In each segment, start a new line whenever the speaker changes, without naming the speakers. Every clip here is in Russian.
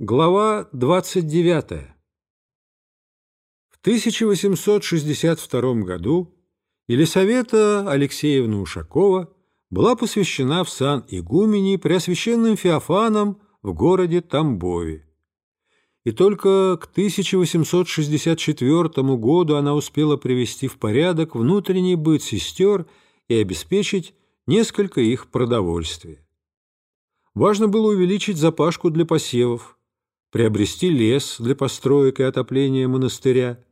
Глава 29. В 1862 году Елисавета Алексеевна Ушакова была посвящена в сан игумени Преосвященным Феофаном в городе Тамбове. И только к 1864 году она успела привести в порядок внутренний быт сестер и обеспечить несколько их продовольствия. Важно было увеличить запашку для посевов, приобрести лес для построек и отопления монастыря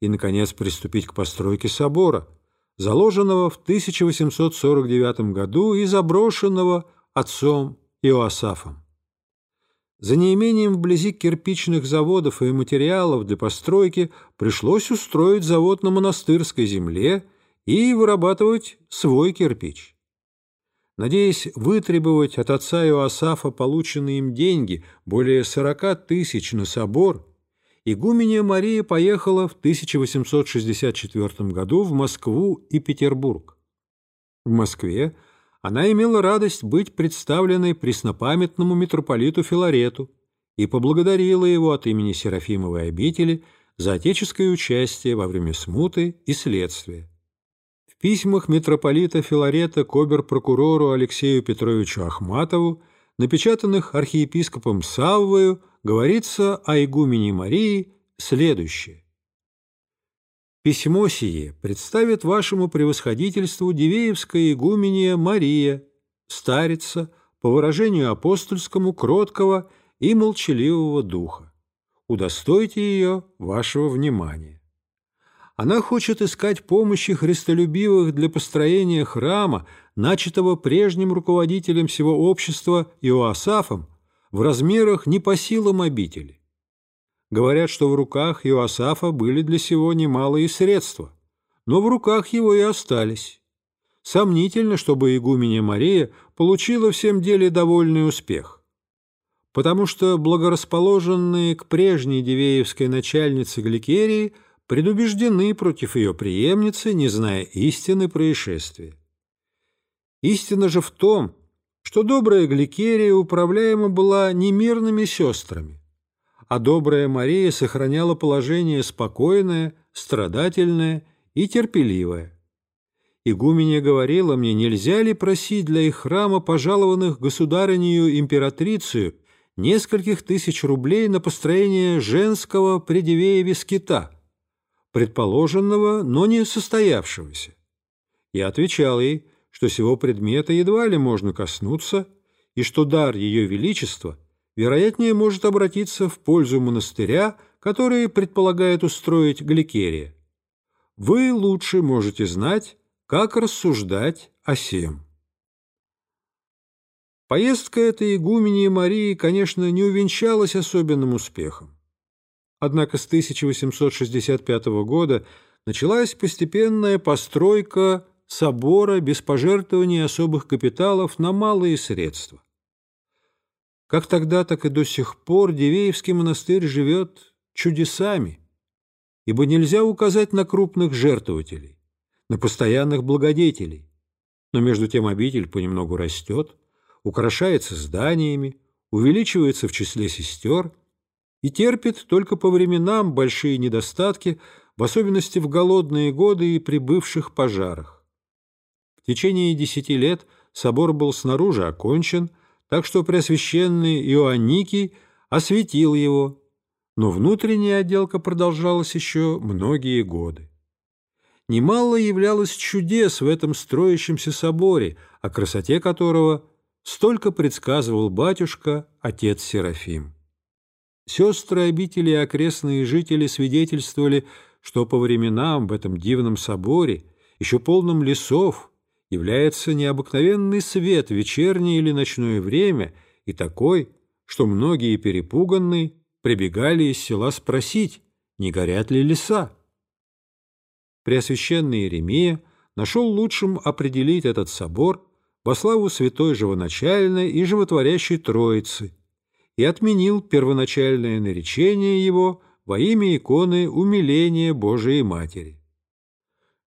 и, наконец, приступить к постройке собора, заложенного в 1849 году и заброшенного отцом Иоасафом. За неимением вблизи кирпичных заводов и материалов для постройки пришлось устроить завод на монастырской земле и вырабатывать свой кирпич. Надеясь вытребовать от отца Иоасафа полученные им деньги, более сорока тысяч на собор, игуменья Мария поехала в 1864 году в Москву и Петербург. В Москве она имела радость быть представленной преснопамятному митрополиту Филарету и поблагодарила его от имени Серафимовой обители за отеческое участие во время смуты и следствия. В письмах митрополита Филарета к обер-прокурору Алексею Петровичу Ахматову, напечатанных архиепископом Саввою, говорится о игумене Марии следующее. Письмо сие представит вашему превосходительству Дивеевская игуменья Мария, старица, по выражению апостольскому, кроткого и молчаливого духа. Удостойте ее вашего внимания. Она хочет искать помощи христолюбивых для построения храма, начатого прежним руководителем всего общества Иоасафом, в размерах не по силам обители. Говорят, что в руках Иоасафа были для сего немалые средства, но в руках его и остались. Сомнительно, чтобы игуменя Мария получила всем деле довольный успех, потому что благорасположенные к прежней Дивеевской начальнице Гликерии – предубеждены против ее преемницы, не зная истины происшествия. Истина же в том, что добрая Гликерия управляема была не мирными сестрами, а добрая Мария сохраняла положение спокойное, страдательное и терпеливое. Игуменя говорила мне, нельзя ли просить для их храма пожалованных государынею императрицию нескольких тысяч рублей на построение женского предивея скита – предположенного, но не состоявшегося. Я отвечал ей, что сего предмета едва ли можно коснуться, и что дар Ее Величества, вероятнее, может обратиться в пользу монастыря, который предполагает устроить Гликерия. Вы лучше можете знать, как рассуждать о сем. Поездка этой игумении Марии, конечно, не увенчалась особенным успехом. Однако с 1865 года началась постепенная постройка собора без пожертвования особых капиталов на малые средства. Как тогда, так и до сих пор Дивеевский монастырь живет чудесами, ибо нельзя указать на крупных жертвователей, на постоянных благодетелей. Но между тем обитель понемногу растет, украшается зданиями, увеличивается в числе сестер – и терпит только по временам большие недостатки, в особенности в голодные годы и при бывших пожарах. В течение десяти лет собор был снаружи окончен, так что Преосвященный Иоанникий осветил его, но внутренняя отделка продолжалась еще многие годы. Немало являлось чудес в этом строящемся соборе, о красоте которого столько предсказывал батюшка, отец Серафим. Сестры обители и окрестные жители свидетельствовали, что по временам в этом дивном соборе, еще полном лесов, является необыкновенный свет в вечернее или ночное время и такой, что многие перепуганные прибегали из села спросить, не горят ли леса. Преосвященный Иеремия нашел лучшим определить этот собор во славу святой живоначальной и животворящей Троицы, и отменил первоначальное наречение его во имя иконы умиления Божией Матери.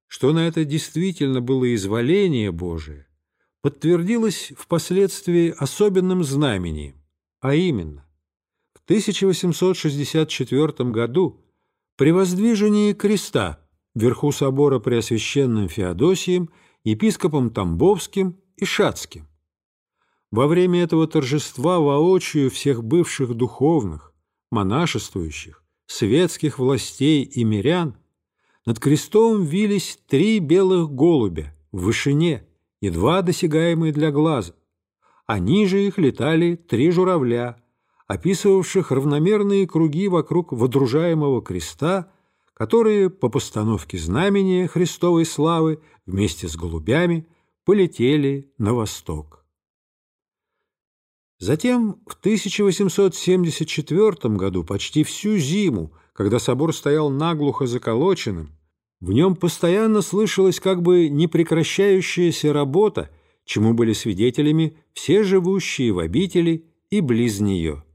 Что на это действительно было изволение Божие, подтвердилось впоследствии особенным знамением, а именно, в 1864 году при воздвижении креста вверху собора Преосвященным Феодосием, епископом Тамбовским и Шацким. Во время этого торжества воочию всех бывших духовных, монашествующих, светских властей и мирян над крестом вились три белых голубя в вышине, едва досягаемые для глаза, а ниже их летали три журавля, описывавших равномерные круги вокруг водружаемого креста, которые по постановке знамения Христовой славы вместе с голубями полетели на восток. Затем в 1874 году, почти всю зиму, когда собор стоял наглухо заколоченным, в нем постоянно слышалась как бы непрекращающаяся работа, чему были свидетелями все живущие в обители и близ нее.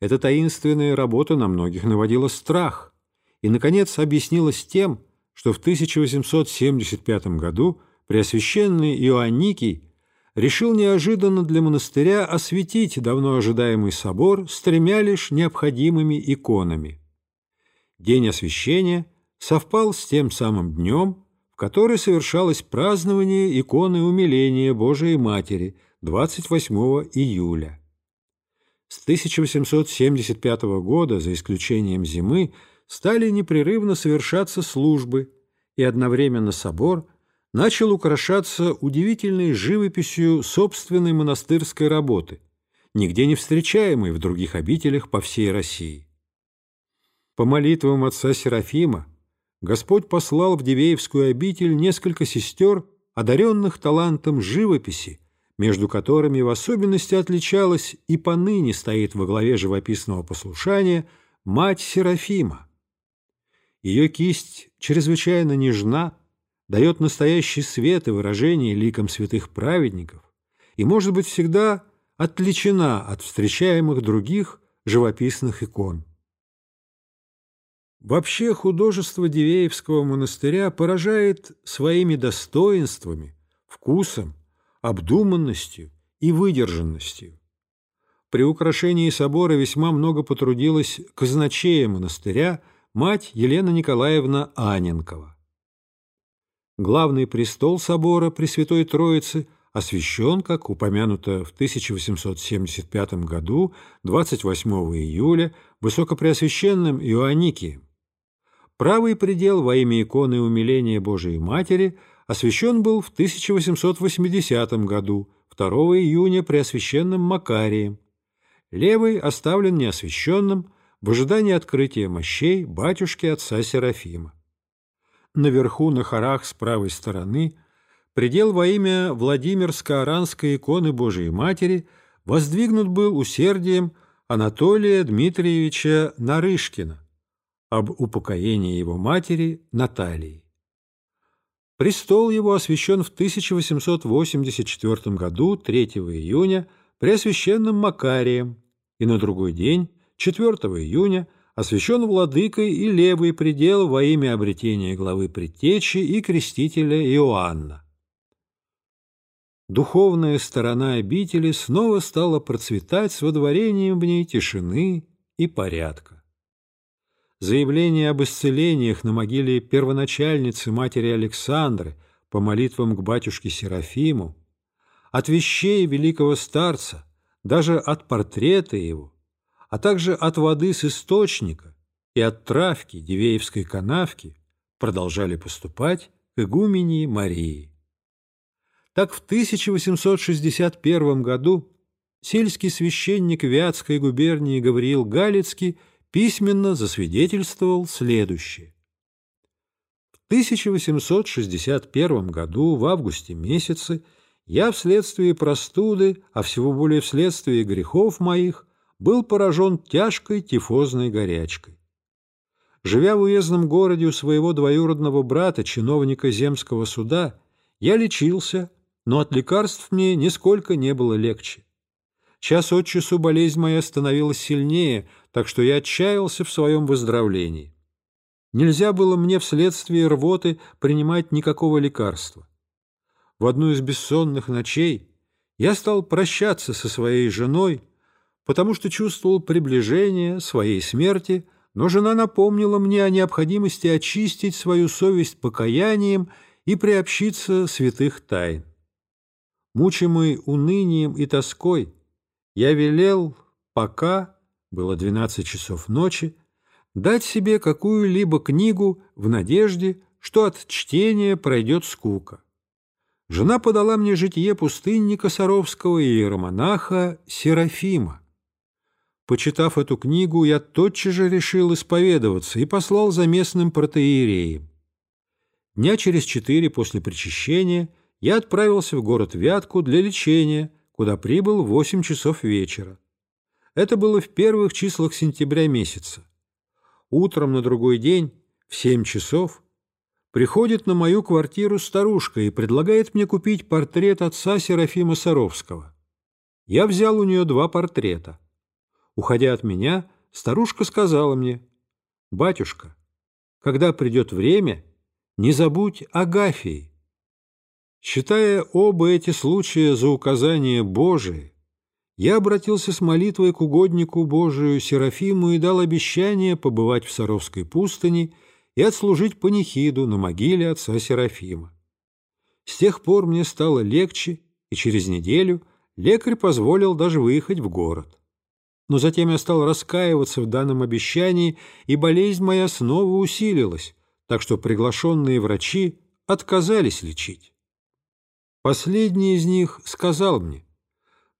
Эта таинственная работа на многих наводила страх и, наконец, объяснилась тем, что в 1875 году Преосвященный Иоанникий решил неожиданно для монастыря осветить давно ожидаемый собор с тремя лишь необходимыми иконами. День освящения совпал с тем самым днем, в который совершалось празднование иконы умиления Божией Матери 28 июля. С 1875 года, за исключением зимы, стали непрерывно совершаться службы, и одновременно собор – начал украшаться удивительной живописью собственной монастырской работы, нигде не встречаемой в других обителях по всей России. По молитвам отца Серафима Господь послал в Дивеевскую обитель несколько сестер, одаренных талантом живописи, между которыми в особенности отличалась и поныне стоит во главе живописного послушания мать Серафима. Ее кисть чрезвычайно нежна, дает настоящий свет и выражение ликам святых праведников и, может быть, всегда отличена от встречаемых других живописных икон. Вообще художество Дивеевского монастыря поражает своими достоинствами, вкусом, обдуманностью и выдержанностью. При украшении собора весьма много потрудилась казначея монастыря мать Елена Николаевна Аненкова главный престол собора Пресвятой Троицы освящен, как упомянуто в 1875 году, 28 июля, Высокопреосвященным Иоанникием. Правый предел во имя иконы умиления Божией Матери освящен был в 1880 году, 2 июня Преосвященным Макарием. Левый оставлен неосвященным в ожидании открытия мощей батюшки отца Серафима наверху на хорах с правой стороны, предел во имя Владимирско-Аранской иконы Божией Матери воздвигнут был усердием Анатолия Дмитриевича Нарышкина об упокоении его матери Натальи. Престол его освящен в 1884 году, 3 июня, Преосвященным Макарием, и на другой день, 4 июня, освящен владыкой и левый предел во имя обретения главы предтечи и крестителя Иоанна. Духовная сторона обители снова стала процветать с водворением в ней тишины и порядка. Заявление об исцелениях на могиле первоначальницы матери Александры по молитвам к батюшке Серафиму, от вещей великого старца, даже от портрета его, а также от воды с источника и от травки Дивеевской канавки продолжали поступать к игумении Марии. Так в 1861 году сельский священник Вятской губернии Гавриил Галицкий письменно засвидетельствовал следующее. В 1861 году в августе месяце я вследствие простуды, а всего более вследствие грехов моих, был поражен тяжкой тифозной горячкой. Живя в уездном городе у своего двоюродного брата, чиновника земского суда, я лечился, но от лекарств мне нисколько не было легче. Час от часу болезнь моя становилась сильнее, так что я отчаялся в своем выздоровлении. Нельзя было мне вследствие рвоты принимать никакого лекарства. В одну из бессонных ночей я стал прощаться со своей женой, потому что чувствовал приближение своей смерти, но жена напомнила мне о необходимости очистить свою совесть покаянием и приобщиться святых тайн. Мучимый унынием и тоской, я велел, пока, было двенадцать часов ночи, дать себе какую-либо книгу в надежде, что от чтения пройдет скука. Жена подала мне житие пустынника Саровского и иеромонаха Серафима. Почитав эту книгу, я тотчас же решил исповедоваться и послал за местным протеереем. Дня через четыре после причащения я отправился в город Вятку для лечения, куда прибыл в восемь часов вечера. Это было в первых числах сентября месяца. Утром на другой день, в семь часов, приходит на мою квартиру старушка и предлагает мне купить портрет отца Серафима Саровского. Я взял у нее два портрета. Уходя от меня, старушка сказала мне, «Батюшка, когда придет время, не забудь Агафии». Считая оба эти случая за указание Божие, я обратился с молитвой к угоднику Божию Серафиму и дал обещание побывать в Саровской пустыне и отслужить панихиду на могиле отца Серафима. С тех пор мне стало легче, и через неделю лекарь позволил даже выехать в город. Но затем я стал раскаиваться в данном обещании, и болезнь моя снова усилилась, так что приглашенные врачи отказались лечить. Последний из них сказал мне,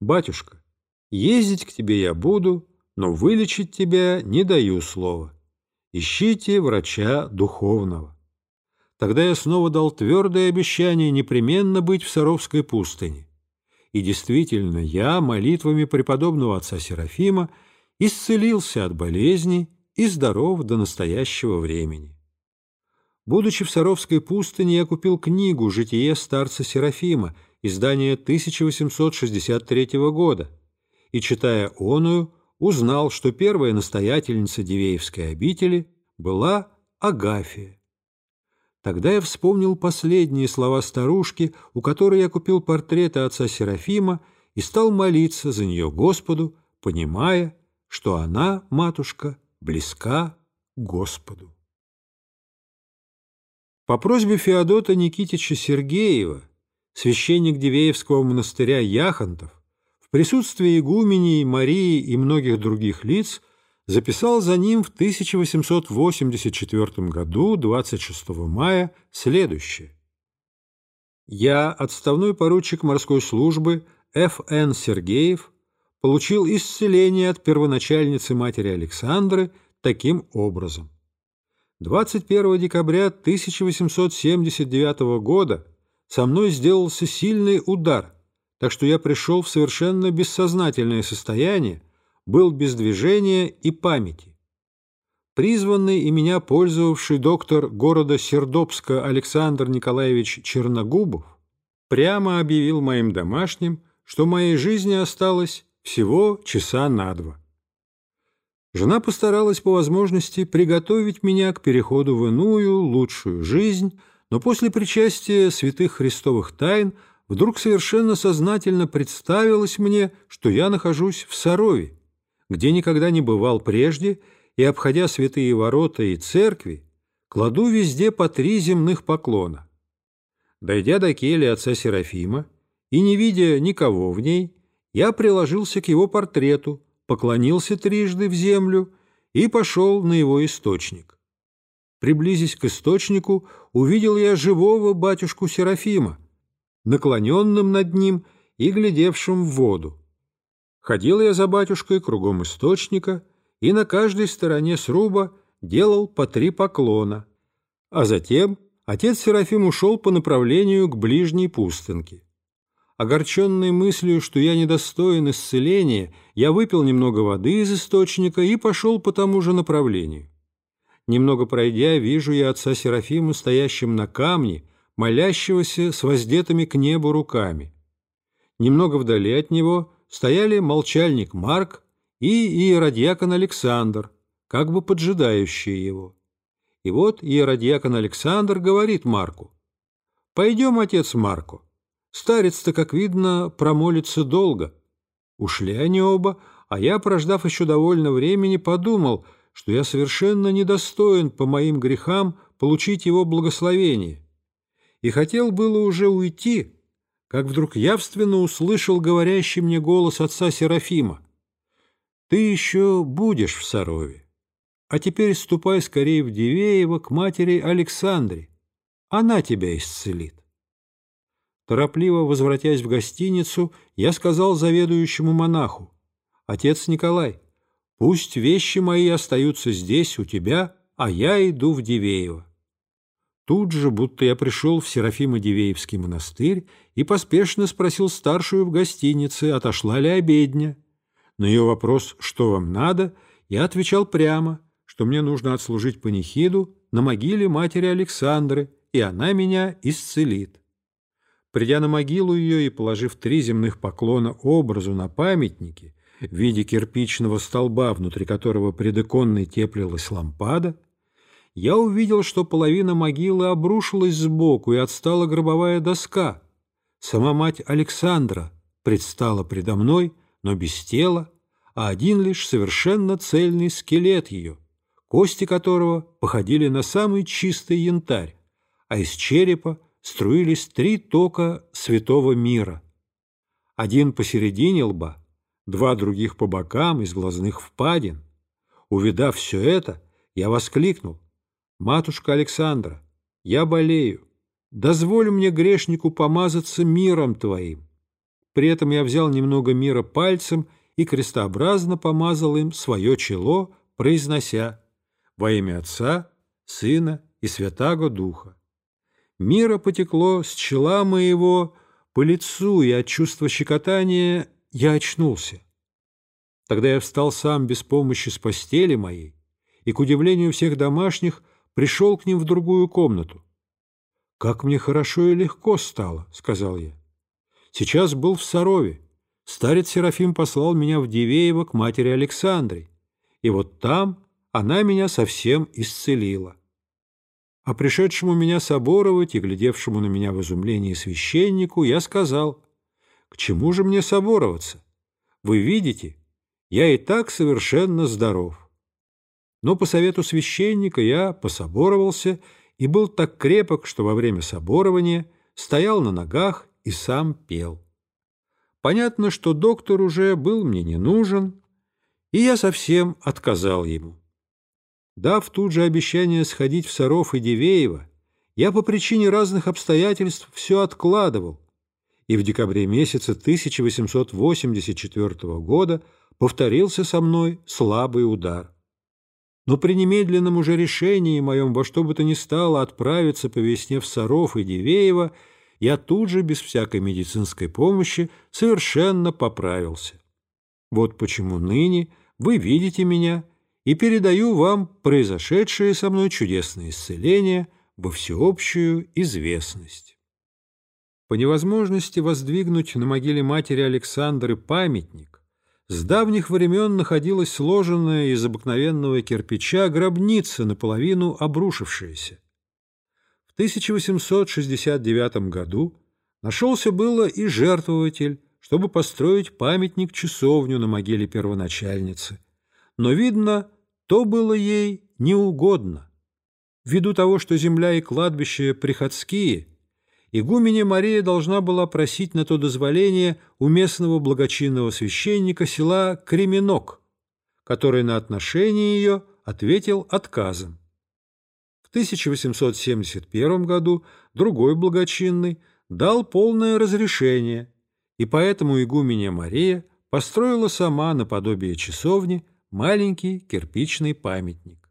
«Батюшка, Ездить к тебе я буду, но вылечить тебя не даю слова. Ищите врача духовного. Тогда я снова дал твердое обещание непременно быть в Саровской пустыне. И действительно, я молитвами преподобного отца Серафима исцелился от болезни и здоров до настоящего времени. Будучи в Саровской пустыне, я купил книгу «Житие старца Серафима», издание 1863 года, и, читая оную, узнал, что первая настоятельница Дивеевской обители была Агафия. Тогда я вспомнил последние слова старушки, у которой я купил портреты отца Серафима, и стал молиться за нее Господу, понимая, что она, матушка, близка Господу. По просьбе Феодота Никитича Сергеева, священник Дивеевского монастыря Яхонтов, в присутствии игуменей, Марии и многих других лиц записал за ним в 1884 году, 26 мая, следующее. «Я, отставной поручик морской службы Ф.Н. Сергеев, получил исцеление от первоначальницы матери Александры таким образом. 21 декабря 1879 года со мной сделался сильный удар – так что я пришел в совершенно бессознательное состояние, был без движения и памяти. Призванный и меня пользовавший доктор города Сердобска Александр Николаевич Черногубов прямо объявил моим домашним, что моей жизни осталось всего часа на два. Жена постаралась по возможности приготовить меня к переходу в иную, лучшую жизнь, но после причастия святых христовых тайн – вдруг совершенно сознательно представилось мне, что я нахожусь в Сарове, где никогда не бывал прежде, и, обходя святые ворота и церкви, кладу везде по три земных поклона. Дойдя до кели отца Серафима и не видя никого в ней, я приложился к его портрету, поклонился трижды в землю и пошел на его источник. Приблизясь к источнику, увидел я живого батюшку Серафима, наклоненным над ним и глядевшим в воду. Ходил я за батюшкой кругом источника и на каждой стороне сруба делал по три поклона, а затем отец Серафим ушел по направлению к ближней пустынке. Огорченный мыслью, что я недостоин исцеления, я выпил немного воды из источника и пошел по тому же направлению. Немного пройдя, вижу я отца Серафима, стоящим на камне, молящегося с воздетыми к небу руками. Немного вдали от него стояли молчальник Марк и иеродьякон Александр, как бы поджидающие его. И вот иеродьякон Александр говорит Марку, «Пойдем, отец Марку, старец-то, как видно, промолится долго». Ушли они оба, а я, прождав еще довольно времени, подумал, что я совершенно недостоин по моим грехам получить его благословение. И хотел было уже уйти, как вдруг явственно услышал говорящий мне голос отца Серафима. «Ты еще будешь в Сарове, а теперь ступай скорее в Дивеево к матери Александре, она тебя исцелит». Торопливо возвратясь в гостиницу, я сказал заведующему монаху, «Отец Николай, пусть вещи мои остаются здесь, у тебя, а я иду в Дивеево». Тут же, будто я пришел в Серафимо-Дивеевский монастырь и поспешно спросил старшую в гостинице, отошла ли обедня. На ее вопрос «Что вам надо?» я отвечал прямо, что мне нужно отслужить панихиду на могиле матери Александры, и она меня исцелит. Придя на могилу ее и положив три земных поклона образу на памятнике в виде кирпичного столба, внутри которого предыконной теплилась лампада, я увидел, что половина могилы обрушилась сбоку и отстала гробовая доска. Сама мать Александра предстала предо мной, но без тела, а один лишь совершенно цельный скелет ее, кости которого походили на самый чистый янтарь, а из черепа струились три тока святого мира. Один посередине лба, два других по бокам из глазных впадин. Увидав все это, я воскликнул, «Матушка Александра, я болею. Дозволь мне, грешнику, помазаться миром Твоим». При этом я взял немного мира пальцем и крестообразно помазал им свое чело, произнося «Во имя Отца, Сына и Святаго Духа». Мира потекло с чела моего по лицу, и от чувства щекотания я очнулся. Тогда я встал сам без помощи с постели моей, и, к удивлению всех домашних, пришел к ним в другую комнату. «Как мне хорошо и легко стало», — сказал я. «Сейчас был в Сарове. Старец Серафим послал меня в Дивеево к матери Александре, и вот там она меня совсем исцелила». А пришедшему меня соборовать и глядевшему на меня в изумлении священнику я сказал, «К чему же мне собороваться? Вы видите, я и так совершенно здоров». Но по совету священника я пособоровался и был так крепок, что во время соборования стоял на ногах и сам пел. Понятно, что доктор уже был мне не нужен, и я совсем отказал ему. Дав тут же обещание сходить в Саров и Дивеево, я по причине разных обстоятельств все откладывал, и в декабре месяце 1884 года повторился со мной слабый удар. Но при немедленном уже решении моем во что бы то ни стало отправиться по весне в Саров и Дивеево, я тут же, без всякой медицинской помощи, совершенно поправился. Вот почему ныне вы видите меня и передаю вам произошедшее со мной чудесное исцеление во всеобщую известность. По невозможности воздвигнуть на могиле матери Александры памятник, с давних времен находилась сложенная из обыкновенного кирпича гробница, наполовину обрушившаяся. В 1869 году нашелся было и жертвователь, чтобы построить памятник-часовню на могиле первоначальницы. Но, видно, то было ей неугодно. Ввиду того, что земля и кладбище приходские – игуменя Мария должна была просить на то дозволение у местного благочинного священника села Кременок, который на отношение ее ответил отказом. В 1871 году другой благочинный дал полное разрешение, и поэтому игуменя Мария построила сама наподобие часовни маленький кирпичный памятник.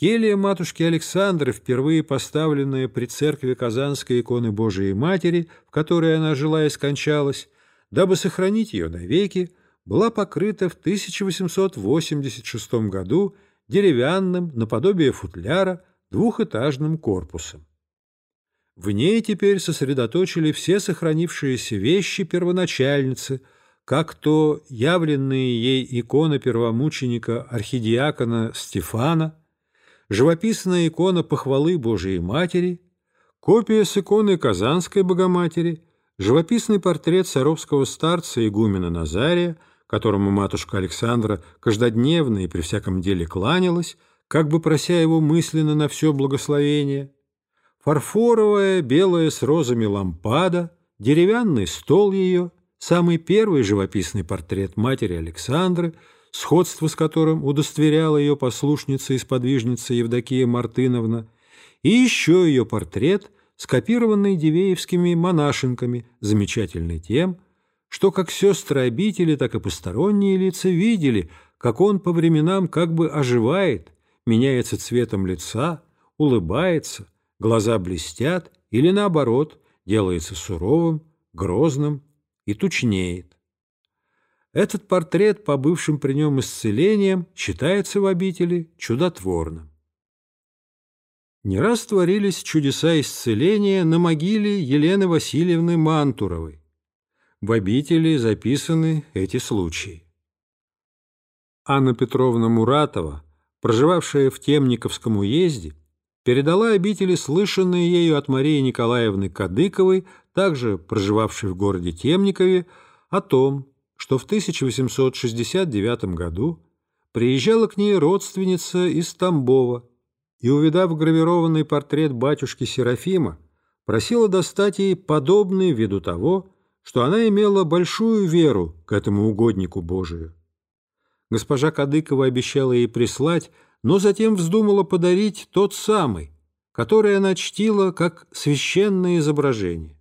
Келья матушки Александры, впервые поставленная при церкви Казанской иконы Божией Матери, в которой она жила и скончалась, дабы сохранить ее навеки, была покрыта в 1886 году деревянным, наподобие футляра, двухэтажным корпусом. В ней теперь сосредоточили все сохранившиеся вещи первоначальницы, как то явленные ей иконы первомученика архидиакона Стефана – живописная икона похвалы Божией Матери, копия с иконы Казанской Богоматери, живописный портрет саровского старца игумена Назария, которому матушка Александра каждодневно и при всяком деле кланялась, как бы прося его мысленно на все благословение, фарфоровая белая с розами лампада, деревянный стол ее, самый первый живописный портрет матери Александры, сходство с которым удостоверяла ее послушница и сподвижница Евдокия Мартыновна, и еще ее портрет, скопированный дивеевскими монашенками, замечательный тем, что как сестры обители, так и посторонние лица видели, как он по временам как бы оживает, меняется цветом лица, улыбается, глаза блестят или, наоборот, делается суровым, грозным и тучнеет. Этот портрет по бывшим при нем исцелениям считается в обители чудотворным. Не раз творились чудеса исцеления на могиле Елены Васильевны Мантуровой, в обители записаны эти случаи. Анна Петровна Муратова, проживавшая в Темниковском уезде, передала обители слышанные ею от Марии Николаевны Кадыковой, также проживавшей в городе Темникове, о том, что в 1869 году приезжала к ней родственница из Тамбова и, увидав гравированный портрет батюшки Серафима, просила достать ей подобный ввиду того, что она имела большую веру к этому угоднику Божию. Госпожа Кадыкова обещала ей прислать, но затем вздумала подарить тот самый, который она чтила как священное изображение.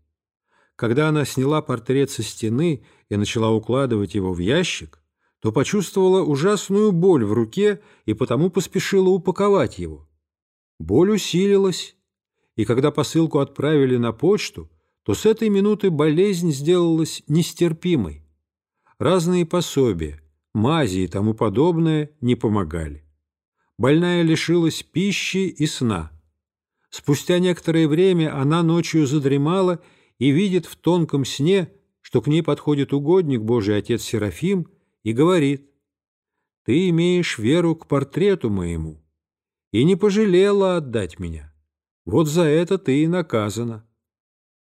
Когда она сняла портрет со стены и начала укладывать его в ящик, то почувствовала ужасную боль в руке и потому поспешила упаковать его. Боль усилилась, и когда посылку отправили на почту, то с этой минуты болезнь сделалась нестерпимой. Разные пособия, мази и тому подобное не помогали. Больная лишилась пищи и сна. Спустя некоторое время она ночью задремала и видит в тонком сне, что к ней подходит угодник Божий Отец Серафим и говорит, «Ты имеешь веру к портрету моему и не пожалела отдать меня. Вот за это ты и наказана».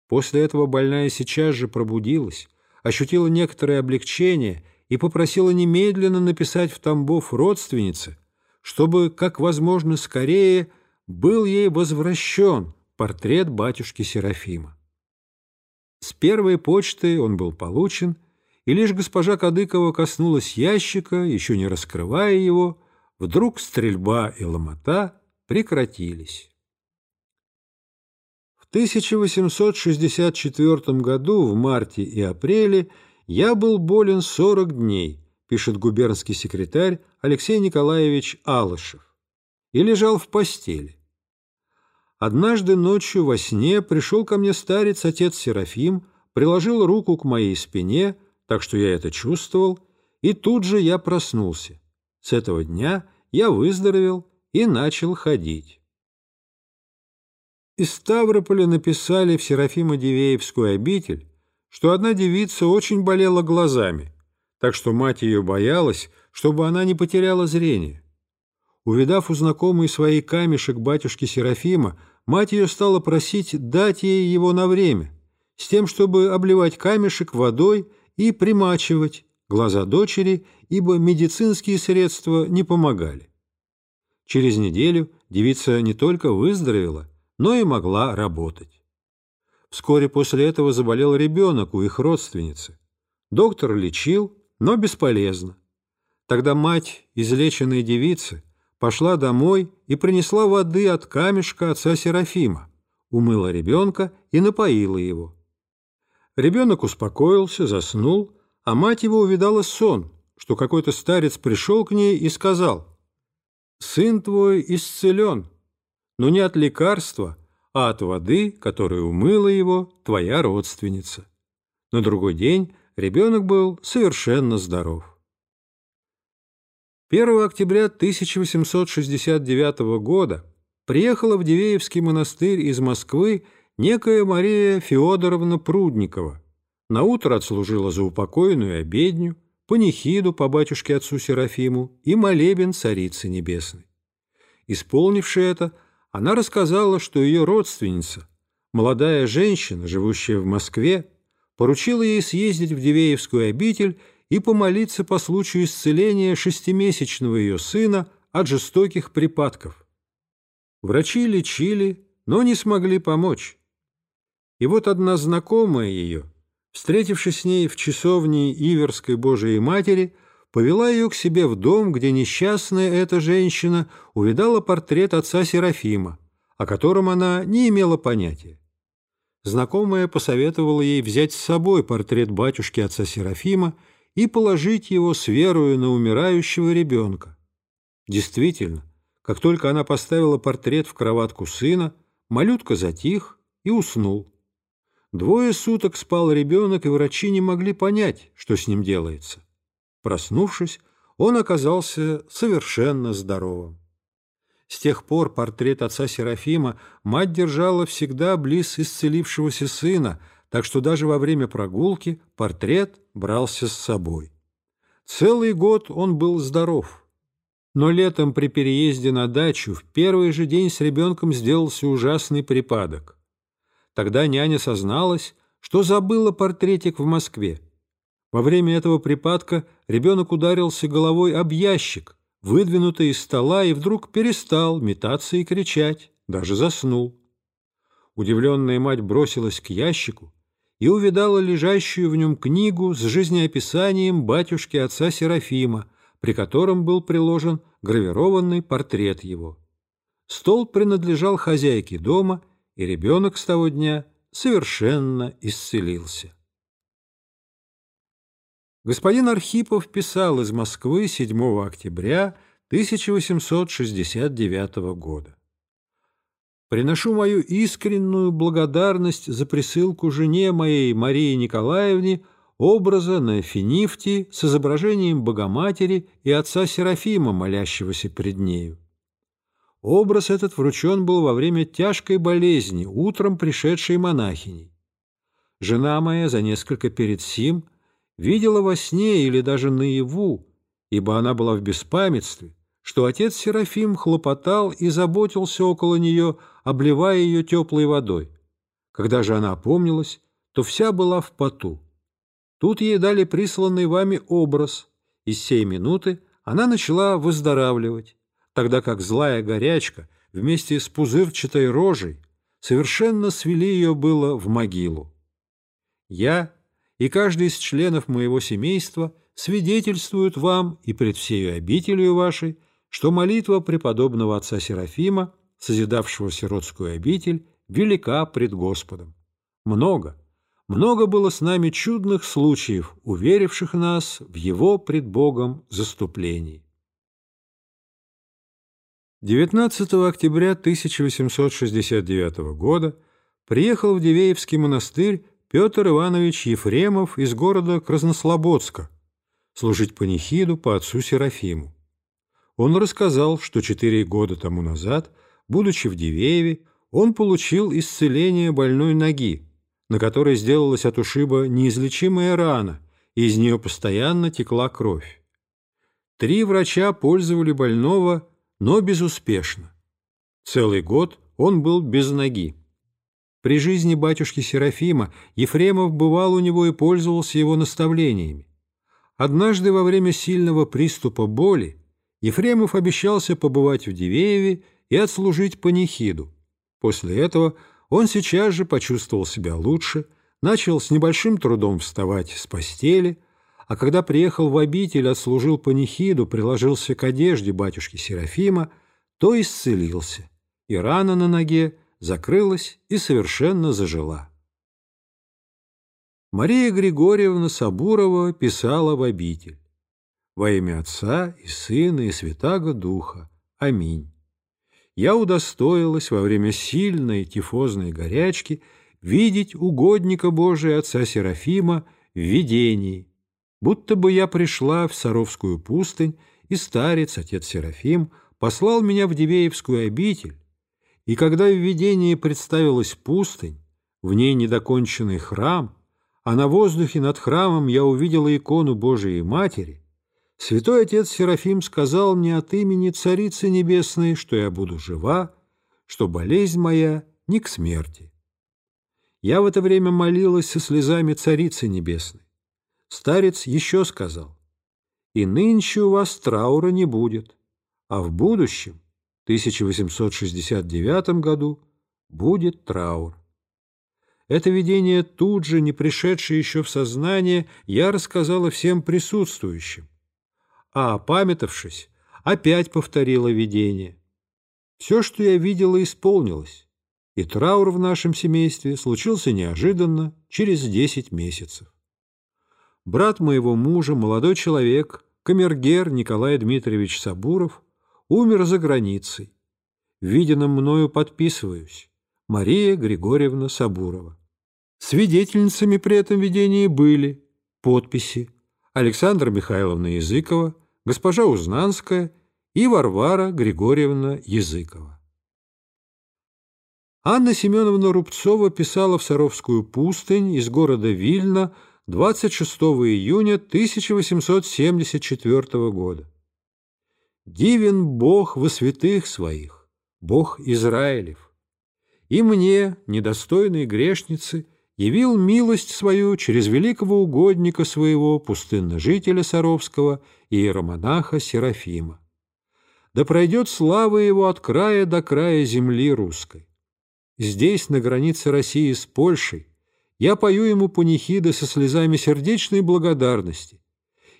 После этого больная сейчас же пробудилась, ощутила некоторое облегчение и попросила немедленно написать в Тамбов родственнице, чтобы, как возможно скорее, был ей возвращен портрет батюшки Серафима. С первой почты он был получен, и лишь госпожа Кадыкова коснулась ящика, еще не раскрывая его, вдруг стрельба и ломота прекратились. 1864 году в марте и апреле я был болен 40 дней, пишет губернский секретарь Алексей Николаевич Алышев, и лежал в постели. Однажды ночью во сне пришел ко мне старец отец Серафим, приложил руку к моей спине, так что я это чувствовал, и тут же я проснулся. С этого дня я выздоровел и начал ходить. Из Ставрополя написали в Серафимо-Дивеевскую обитель, что одна девица очень болела глазами, так что мать ее боялась, чтобы она не потеряла зрение. Увидав у знакомой своей камешек батюшки Серафима, мать ее стала просить дать ей его на время, с тем, чтобы обливать камешек водой и примачивать глаза дочери, ибо медицинские средства не помогали. Через неделю девица не только выздоровела, но и могла работать. Вскоре после этого заболел ребенок у их родственницы. Доктор лечил, но бесполезно. Тогда мать излеченной девицы пошла домой и принесла воды от камешка отца Серафима, умыла ребенка и напоила его. Ребенок успокоился, заснул, а мать его увидала сон, что какой-то старец пришел к ней и сказал, «Сын твой исцелен, но не от лекарства, а от воды, которая умыла его твоя родственница. На другой день ребенок был совершенно здоров. 1 октября 1869 года приехала в Дивеевский монастырь из Москвы некая Мария Феодоровна Прудникова. Наутро отслужила за упокойную обедню, панихиду по батюшке отцу Серафиму и молебен Царицы Небесной. Исполнивши это, она рассказала, что ее родственница, молодая женщина, живущая в Москве, поручила ей съездить в Дивеевскую обитель и помолиться по случаю исцеления шестимесячного ее сына от жестоких припадков. Врачи лечили, но не смогли помочь. И вот одна знакомая ее, встретившись с ней в часовне Иверской Божией Матери, повела ее к себе в дом, где несчастная эта женщина увидала портрет отца Серафима, о котором она не имела понятия. Знакомая посоветовала ей взять с собой портрет батюшки отца Серафима и положить его с верою на умирающего ребенка. Действительно, как только она поставила портрет в кроватку сына, малютка затих и уснул. Двое суток спал ребенок, и врачи не могли понять, что с ним делается. Проснувшись, он оказался совершенно здоровым. С тех пор портрет отца Серафима мать держала всегда близ исцелившегося сына, так что даже во время прогулки портрет брался с собой. Целый год он был здоров. Но летом при переезде на дачу в первый же день с ребенком сделался ужасный припадок. Тогда няня созналась, что забыла портретик в Москве. Во время этого припадка ребенок ударился головой об ящик – выдвинутый из стола, и вдруг перестал метаться и кричать, даже заснул. Удивленная мать бросилась к ящику и увидала лежащую в нем книгу с жизнеописанием батюшки отца Серафима, при котором был приложен гравированный портрет его. Стол принадлежал хозяйке дома, и ребенок с того дня совершенно исцелился. Господин Архипов писал из Москвы 7 октября 1869 года. «Приношу мою искреннюю благодарность за присылку жене моей Марии Николаевне образа на финифте с изображением Богоматери и отца Серафима, молящегося пред нею. Образ этот вручен был во время тяжкой болезни, утром пришедшей монахиней. Жена моя за несколько перед сим – видела во сне или даже наяву, ибо она была в беспамятстве, что отец Серафим хлопотал и заботился около нее, обливая ее теплой водой. Когда же она опомнилась, то вся была в поту. Тут ей дали присланный вами образ, и с сей минуты она начала выздоравливать, тогда как злая горячка вместе с пузырчатой рожей совершенно свели ее было в могилу. Я и каждый из членов моего семейства свидетельствует вам и пред всею обителью вашей, что молитва преподобного отца Серафима, созидавшего сиротскую обитель, велика пред Господом. Много, много было с нами чудных случаев, уверивших нас в его пред Богом заступлении. 19 октября 1869 года приехал в Дивеевский монастырь Петр Иванович Ефремов из города Краснослободска служить панихиду по отцу Серафиму. Он рассказал, что четыре года тому назад, будучи в Дивееве, он получил исцеление больной ноги, на которой сделалась от ушиба неизлечимая рана, и из нее постоянно текла кровь. Три врача пользовали больного, но безуспешно. Целый год он был без ноги. При жизни батюшки Серафима Ефремов бывал у него и пользовался его наставлениями. Однажды во время сильного приступа боли Ефремов обещался побывать в Дивееве и отслужить панихиду. После этого он сейчас же почувствовал себя лучше, начал с небольшим трудом вставать с постели, а когда приехал в обитель, отслужил панихиду, приложился к одежде батюшки Серафима, то исцелился, и рана на ноге закрылась и совершенно зажила. Мария Григорьевна Сабурова писала в обитель «Во имя Отца и Сына и Святаго Духа. Аминь. Я удостоилась во время сильной тифозной горячки видеть угодника Божия Отца Серафима в видении, будто бы я пришла в Саровскую пустынь, и старец, отец Серафим, послал меня в Дивеевскую обитель, и когда в видении представилась пустынь, в ней недоконченный храм, а на воздухе над храмом я увидела икону Божией Матери, святой отец Серафим сказал мне от имени Царицы Небесной, что я буду жива, что болезнь моя не к смерти. Я в это время молилась со слезами Царицы Небесной. Старец еще сказал, «И нынче у вас траура не будет, а в будущем, 1869 году, будет траур». Это видение тут же, не пришедшее еще в сознание, я рассказала всем присутствующим. А, опамятовшись, опять повторила видение. Все, что я видела, исполнилось, и траур в нашем семействе случился неожиданно, через десять месяцев. Брат моего мужа, молодой человек, камергер Николай Дмитриевич Сабуров, умер за границей. Виденным мною подписываюсь. Мария Григорьевна Сабурова. Свидетельницами при этом видении были подписи Александра Михайловна Языкова, госпожа Узнанская и Варвара Григорьевна Языкова. Анна Семеновна Рубцова писала в Саровскую пустынь из города Вильна 26 июня 1874 года. «Дивен Бог во святых своих, Бог Израилев, и мне, недостойной грешницы, явил милость свою через великого угодника своего, пустынножителя Саровского, иеромонаха Серафима. Да пройдет слава его от края до края земли русской. Здесь, на границе России с Польшей, я пою ему панихиды со слезами сердечной благодарности.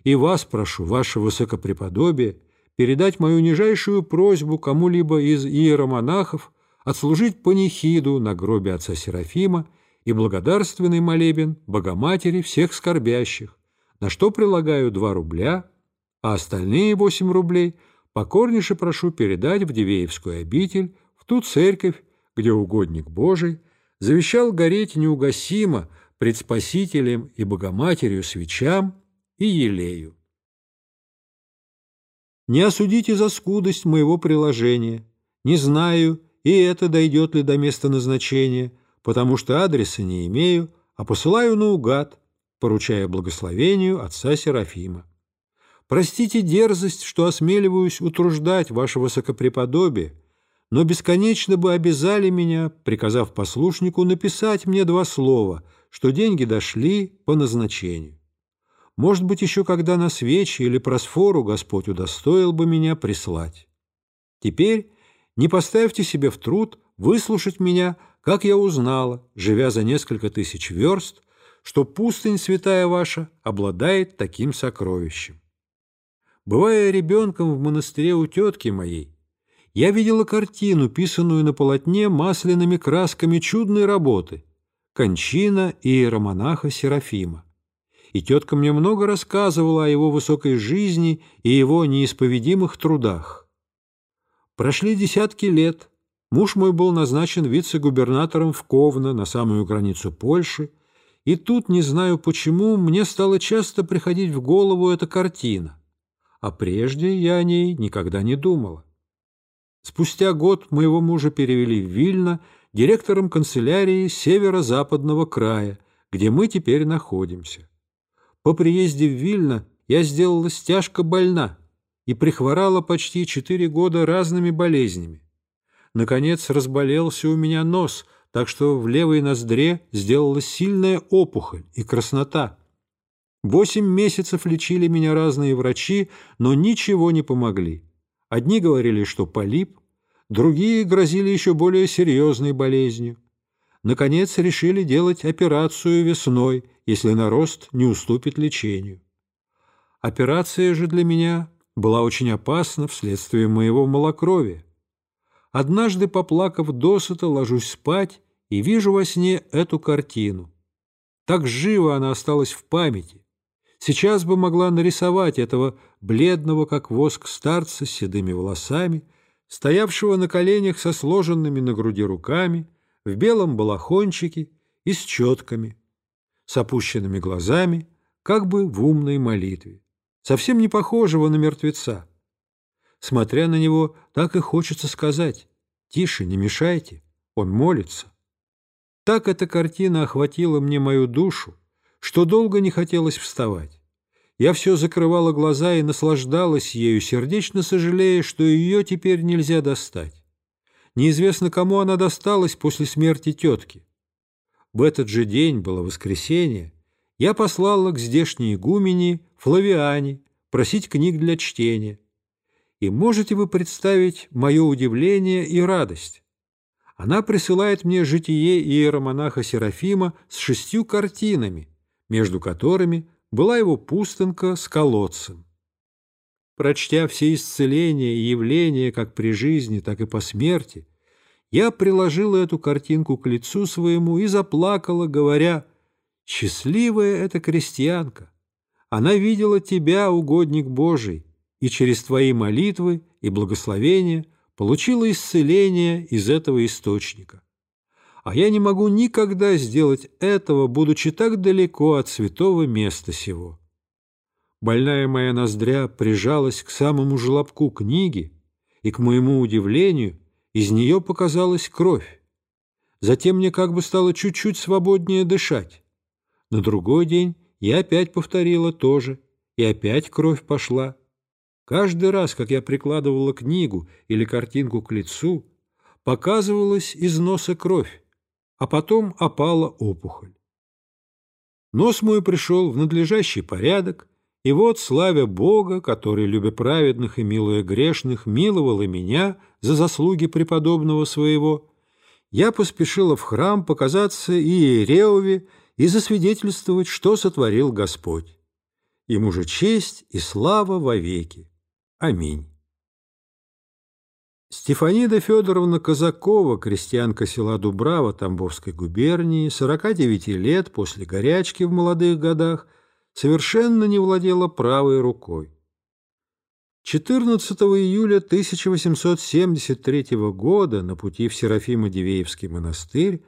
И вас прошу, ваше высокопреподобие, передать мою нижайшую просьбу кому-либо из иеромонахов отслужить панихиду на гробе отца Серафима и благодарственный молебен Богоматери всех скорбящих, на что прилагаю два рубля, а остальные восемь рублей покорнейше прошу передать в Дивеевскую обитель, в ту церковь, где угодник Божий завещал гореть неугасимо пред Спасителем и Богоматерью свечам и елею. Не осудите за скудость моего приложения, не знаю, и это дойдет ли до места назначения, потому что адреса не имею, а посылаю наугад, поручая благословению отца Серафима. Простите дерзость, что осмеливаюсь утруждать ваше высокопреподобие, но бесконечно бы обязали меня, приказав послушнику написать мне два слова, что деньги дошли по назначению. Может быть, еще когда на свечи или просфору Господь удостоил бы меня прислать. Теперь не поставьте себе в труд выслушать меня, как я узнала, живя за несколько тысяч верст, что пустынь святая ваша обладает таким сокровищем. Бывая ребенком в монастыре у тетки моей, я видела картину, писанную на полотне масляными красками чудной работы «Кончина иеромонаха Серафима». И тетка мне много рассказывала о его высокой жизни и его неисповедимых трудах. Прошли десятки лет, муж мой был назначен вице-губернатором в Ковно, на самую границу Польши, и тут, не знаю почему, мне стало часто приходить в голову эта картина, а прежде я о ней никогда не думала. Спустя год моего мужа перевели в Вильно директором канцелярии северо-западного края, где мы теперь находимся. По приезде в Вильно я сделалась тяжко больна и прихворала почти четыре года разными болезнями. Наконец разболелся у меня нос, так что в левой ноздре сделалась сильная опухоль и краснота. Восемь месяцев лечили меня разные врачи, но ничего не помогли. Одни говорили, что полип, другие грозили еще более серьезной болезнью. Наконец решили делать операцию весной, если нарост не уступит лечению. Операция же для меня была очень опасна вследствие моего малокровия. Однажды, поплакав досыта, ложусь спать и вижу во сне эту картину. Так живо она осталась в памяти, Сейчас бы могла нарисовать этого бледного, как воск старца с седыми волосами, стоявшего на коленях со сложенными на груди руками, в белом балахончике и с четками, с опущенными глазами, как бы в умной молитве, совсем не похожего на мертвеца. Смотря на него, так и хочется сказать «Тише, не мешайте, он молится». Так эта картина охватила мне мою душу, что долго не хотелось вставать. Я все закрывала глаза и наслаждалась ею, сердечно сожалея, что ее теперь нельзя достать. Неизвестно, кому она досталась после смерти тетки. В этот же день было воскресенье. я послала к здешней игумени Флавиане просить книг для чтения. И можете вы представить мое удивление и радость? Она присылает мне житие иеромонаха Серафима с шестью картинами, между которыми была его пустынка с колодцем. Прочтя все исцеления и явления как при жизни, так и по смерти, я приложила эту картинку к лицу своему и заплакала, говоря, «Счастливая эта крестьянка! Она видела тебя, угодник Божий, и через твои молитвы и благословения получила исцеление из этого источника. А я не могу никогда сделать этого, будучи так далеко от святого места сего». Больная моя ноздря прижалась к самому желобку книги, и, к моему удивлению, из нее показалась кровь. Затем мне как бы стало чуть-чуть свободнее дышать. На другой день я опять повторила то же, и опять кровь пошла. Каждый раз, как я прикладывала книгу или картинку к лицу, показывалась из носа кровь, а потом опала опухоль. Нос мой пришел в надлежащий порядок, и вот, славя Бога, который, любя праведных и милуя грешных, миловал и меня за заслуги преподобного своего, я поспешила в храм показаться Иереове и засвидетельствовать, что сотворил Господь. Ему же честь и слава вовеки. Аминь. Стефанида Федоровна Казакова, крестьянка села Дубрава Тамбовской губернии, 49 лет после горячки в молодых годах, совершенно не владела правой рукой. 14 июля 1873 года на пути в Серафимо-Дивеевский монастырь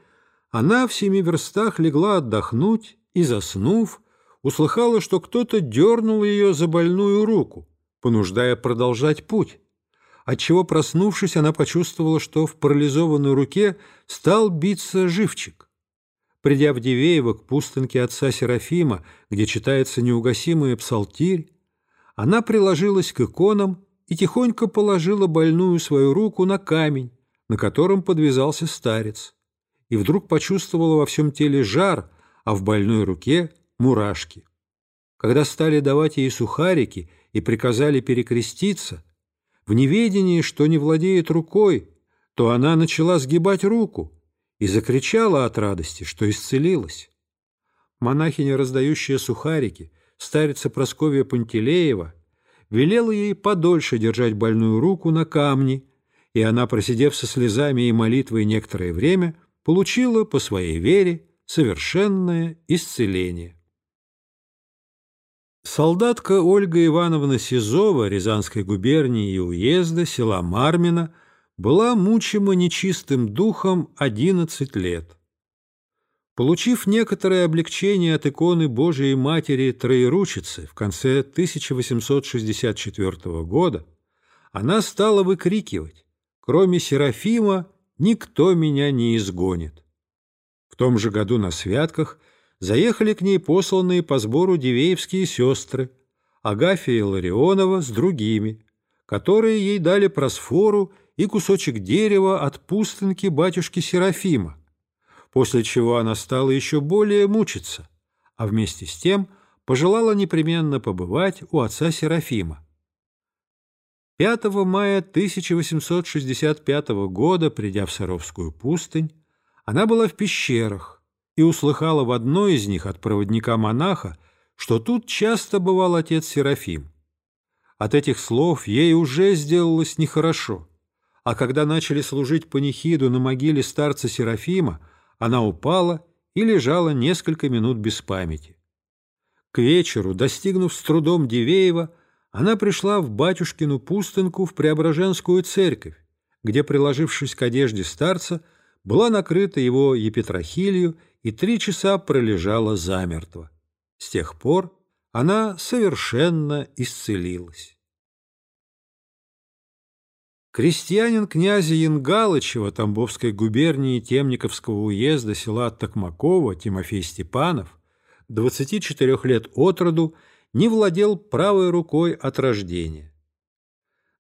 она в семи верстах легла отдохнуть и, заснув, услыхала, что кто-то дернул ее за больную руку, понуждая продолжать путь, отчего, проснувшись, она почувствовала, что в парализованной руке стал биться живчик. Придя в Дивеево к пустынке отца Серафима, где читается неугасимый псалтирь, она приложилась к иконам и тихонько положила больную свою руку на камень, на котором подвязался старец, и вдруг почувствовала во всем теле жар, а в больной руке – мурашки. Когда стали давать ей сухарики и приказали перекреститься, в неведении, что не владеет рукой, то она начала сгибать руку, и закричала от радости, что исцелилась. Монахиня, раздающая сухарики, старица Просковья Пантелеева, велела ей подольше держать больную руку на камне, и она, просидев со слезами и молитвой некоторое время, получила по своей вере совершенное исцеление. Солдатка Ольга Ивановна Сизова Рязанской губернии и уезда села Мармина была мучима нечистым духом одиннадцать лет. Получив некоторое облегчение от иконы Божией Матери Троеручицы в конце 1864 года, она стала выкрикивать «Кроме Серафима никто меня не изгонит». В том же году на святках заехали к ней посланные по сбору дивеевские сестры Агафия Ларионова с другими, которые ей дали просфору и кусочек дерева от пустынки батюшки Серафима, после чего она стала еще более мучиться, а вместе с тем пожелала непременно побывать у отца Серафима. 5 мая 1865 года, придя в Саровскую пустынь, она была в пещерах и услыхала в одной из них от проводника-монаха, что тут часто бывал отец Серафим. От этих слов ей уже сделалось нехорошо а когда начали служить панихиду на могиле старца Серафима, она упала и лежала несколько минут без памяти. К вечеру, достигнув с трудом Дивеева, она пришла в батюшкину пустынку в Преображенскую церковь, где, приложившись к одежде старца, была накрыта его епитрахилью и три часа пролежала замертво. С тех пор она совершенно исцелилась. Крестьянин князя Янгалычева Тамбовской губернии Темниковского уезда села Токмакова Тимофей Степанов, 24 лет от роду, не владел правой рукой от рождения.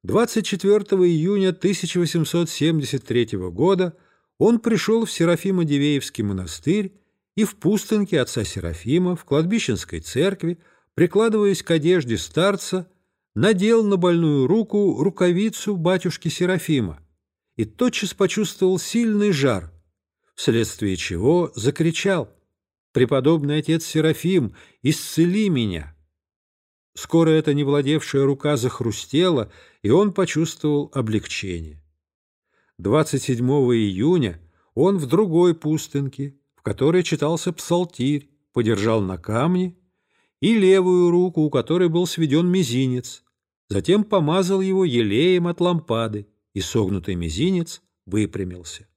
24 июня 1873 года он пришел в Серафимо-Дивеевский монастырь и в пустынке отца Серафима в кладбищенской церкви, прикладываясь к одежде старца, надел на больную руку рукавицу батюшки Серафима и тотчас почувствовал сильный жар, вследствие чего закричал «Преподобный отец Серафим, исцели меня!» Скоро эта невладевшая рука захрустела, и он почувствовал облегчение. 27 июня он в другой пустынке, в которой читался псалтирь, подержал на камне, и левую руку, у которой был сведен мизинец, затем помазал его елеем от лампады, и согнутый мизинец выпрямился.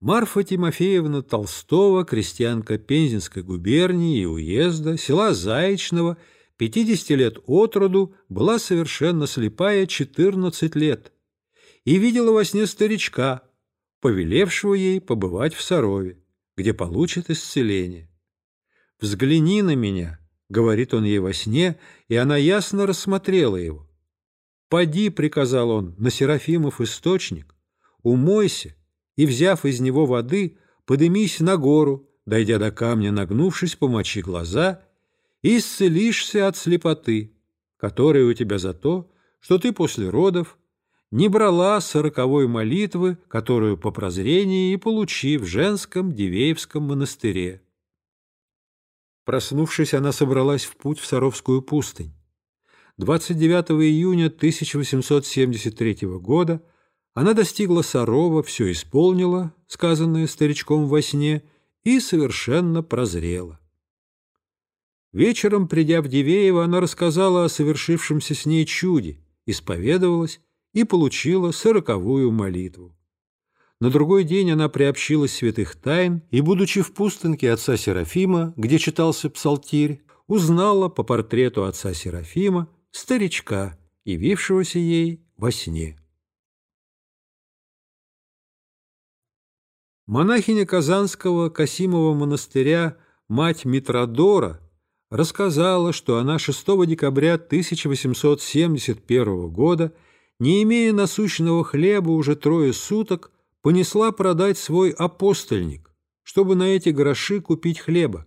Марфа Тимофеевна Толстова, крестьянка Пензенской губернии и уезда, села Заячного, 50 лет от роду, была совершенно слепая 14 лет и видела во сне старичка, повелевшего ей побывать в Сарове, где получит исцеление. «Взгляни на меня», — говорит он ей во сне, и она ясно рассмотрела его. «Поди», — приказал он, — «на Серафимов источник, умойся, и, взяв из него воды, подымись на гору, дойдя до камня, нагнувшись, помочи глаза, и исцелишься от слепоты, которая у тебя за то, что ты после родов не брала сороковой молитвы, которую по прозрении и получи в женском Дивеевском монастыре. Проснувшись, она собралась в путь в Саровскую пустынь. 29 июня 1873 года она достигла Сарова, все исполнила, сказанное старичком во сне, и совершенно прозрела. Вечером, придя в Дивеево, она рассказала о совершившемся с ней чуде, исповедовалась и получила сороковую молитву. На другой день она приобщилась святых тайн и, будучи в пустынке отца Серафима, где читался псалтирь, узнала по портрету отца Серафима старичка, явившегося ей во сне. Монахиня Казанского Касимова монастыря, мать Митродора, рассказала, что она 6 декабря 1871 года, не имея насущного хлеба уже трое суток, понесла продать свой апостольник, чтобы на эти гроши купить хлеба.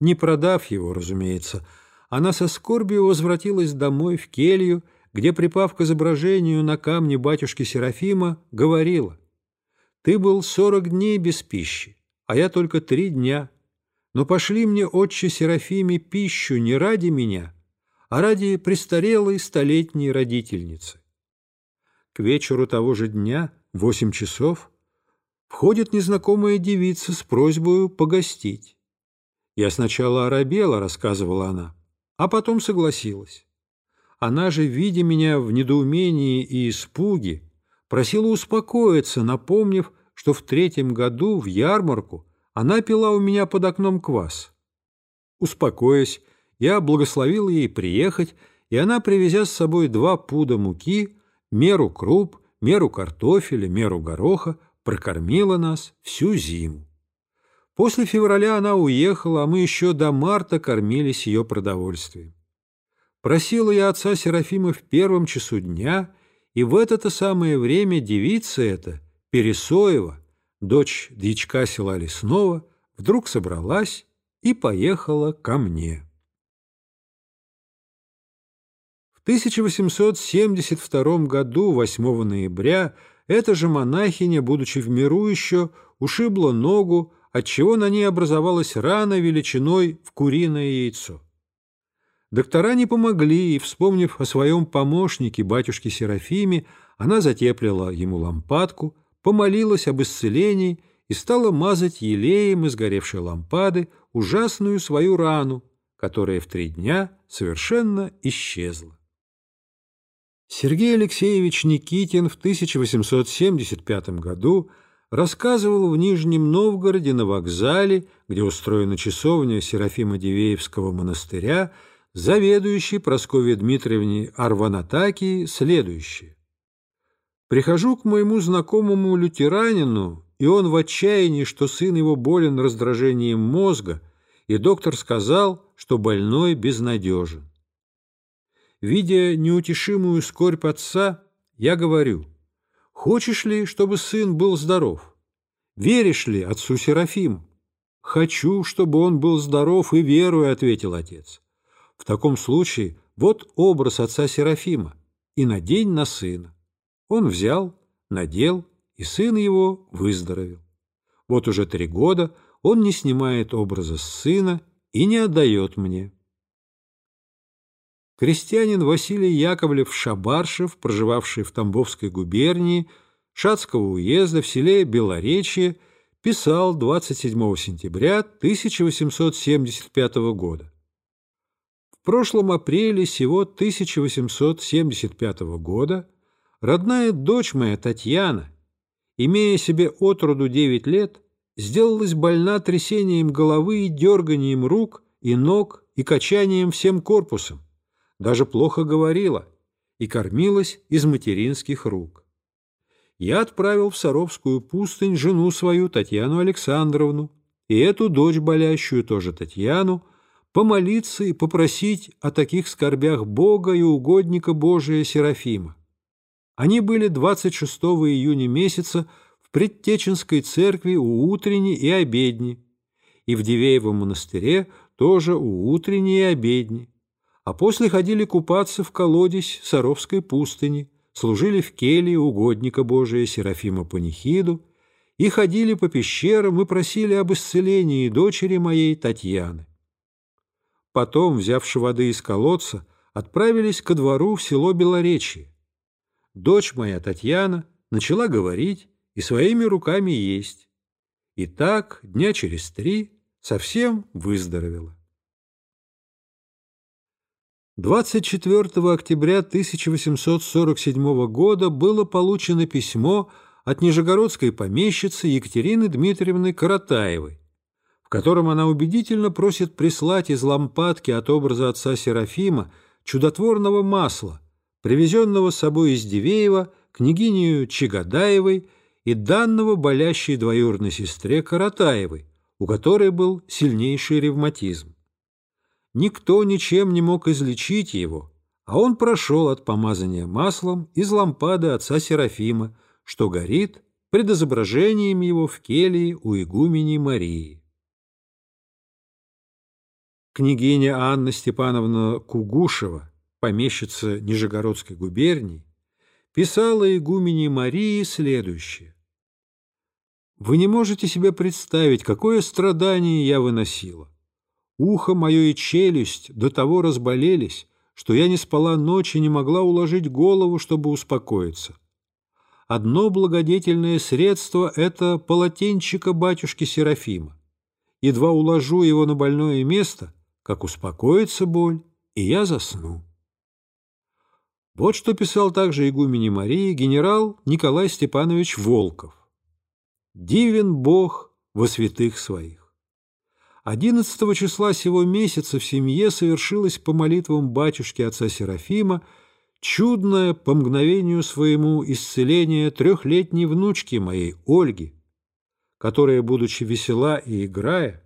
Не продав его, разумеется, она со скорбью возвратилась домой в келью, где, припав к изображению на камне батюшки Серафима, говорила — ты был сорок дней без пищи, а я только три дня. Но пошли мне, отче Серафиме, пищу не ради меня, а ради престарелой столетней родительницы. К вечеру того же дня, восемь часов, входит незнакомая девица с просьбой погостить. Я сначала оробела, рассказывала она, а потом согласилась. Она же, видя меня в недоумении и испуге, просила успокоиться, напомнив, что в третьем году в ярмарку она пила у меня под окном квас. Успокоясь, я благословил ей приехать, и она, привезя с собой два пуда муки, меру круп, меру картофеля, меру гороха, прокормила нас всю зиму. После февраля она уехала, а мы еще до марта кормились ее продовольствием. Просила я отца Серафима в первом часу дня и в это-то самое время девица эта, Пересоева, дочь дьячка села Лесного, вдруг собралась и поехала ко мне. 1872 году, 8 ноября, эта же монахиня, будучи в миру еще, ушибла ногу, отчего на ней образовалась рана величиной в куриное яйцо. Доктора не помогли, и, вспомнив о своем помощнике, батюшке Серафиме, она затеплила ему лампадку, помолилась об исцелении и стала мазать елеем из горевшей лампады ужасную свою рану, которая в три дня совершенно исчезла. Сергей Алексеевич Никитин в 1875 году рассказывал в Нижнем Новгороде на вокзале, где устроена часовня Серафима Дивеевского монастыря, заведующий Прасковье Дмитриевне Арванатаки следующее. «Прихожу к моему знакомому лютеранину, и он в отчаянии, что сын его болен раздражением мозга, и доктор сказал, что больной безнадежен. Видя неутешимую скорбь отца, я говорю, «Хочешь ли, чтобы сын был здоров? Веришь ли отцу Серафиму? «Хочу, чтобы он был здоров и верую», — ответил отец. «В таком случае вот образ отца Серафима, и надень на сына». Он взял, надел, и сын его выздоровел. Вот уже три года он не снимает образа с сына и не отдает мне. Крестьянин Василий Яковлев Шабаршев, проживавший в Тамбовской губернии, Шацкого уезда в селе Белоречье, писал 27 сентября 1875 года. В прошлом апреле сего 1875 года родная дочь моя Татьяна, имея себе от роду 9 лет, сделалась больна трясением головы и дерганием рук и ног и качанием всем корпусом, даже плохо говорила и кормилась из материнских рук я отправил в Саровскую пустынь жену свою Татьяну Александровну и эту дочь болящую, тоже Татьяну, помолиться и попросить о таких скорбях Бога и угодника Божия Серафима. Они были 26 июня месяца в Предтеченской церкви у утренней и обедни, и в Дивеевом монастыре тоже у утренней и обедни, а после ходили купаться в колодец Саровской пустыни, служили в келье угодника Божия Серафима Панихиду и ходили по пещерам и просили об исцелении дочери моей Татьяны. Потом, взявши воды из колодца, отправились ко двору в село Белоречье. Дочь моя Татьяна начала говорить и своими руками есть. И так дня через три совсем выздоровела. 24 октября 1847 года было получено письмо от нижегородской помещицы Екатерины Дмитриевны Каратаевой, в котором она убедительно просит прислать из лампадки от образа отца Серафима чудотворного масла, привезенного с собой из Дивеева княгинею Чагадаевой и данного болящей двоюродной сестре Каратаевой, у которой был сильнейший ревматизм. Никто ничем не мог излечить его, а он прошел от помазания маслом из лампады отца Серафима, что горит пред изображением его в келье у игумени Марии. Княгиня Анна Степановна Кугушева, помещица Нижегородской губернии, писала игумени Марии следующее. «Вы не можете себе представить, какое страдание я выносила. Ухо мое и челюсть до того разболелись, что я не спала ночи и не могла уложить голову, чтобы успокоиться. Одно благодетельное средство — это полотенчика батюшки Серафима. Едва уложу его на больное место, как успокоится боль, и я засну. Вот что писал также игумене Марии генерал Николай Степанович Волков. «Дивен Бог во святых своих». 11 числа сего месяца в семье совершилось по молитвам батюшки отца Серафима чудное по мгновению своему исцеление трехлетней внучки моей Ольги, которая, будучи весела и играя,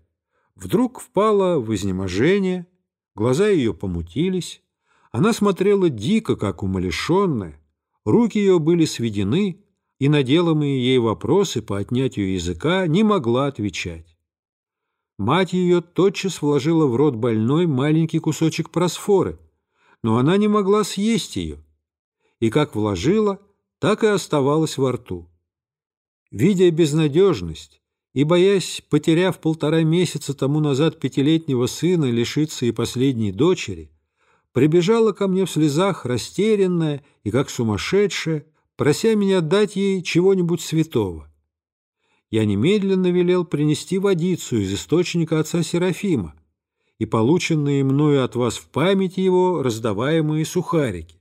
вдруг впала в изнеможение, глаза ее помутились, она смотрела дико, как умалишенная, руки ее были сведены, и на делаемые ей вопросы по отнятию языка не могла отвечать. Мать ее тотчас вложила в рот больной маленький кусочек просфоры, но она не могла съесть ее, и как вложила, так и оставалась во рту. Видя безнадежность и боясь, потеряв полтора месяца тому назад пятилетнего сына, лишиться и последней дочери, прибежала ко мне в слезах, растерянная и как сумасшедшая, прося меня дать ей чего-нибудь святого я немедленно велел принести водицу из источника отца Серафима и полученные мною от вас в памяти его раздаваемые сухарики.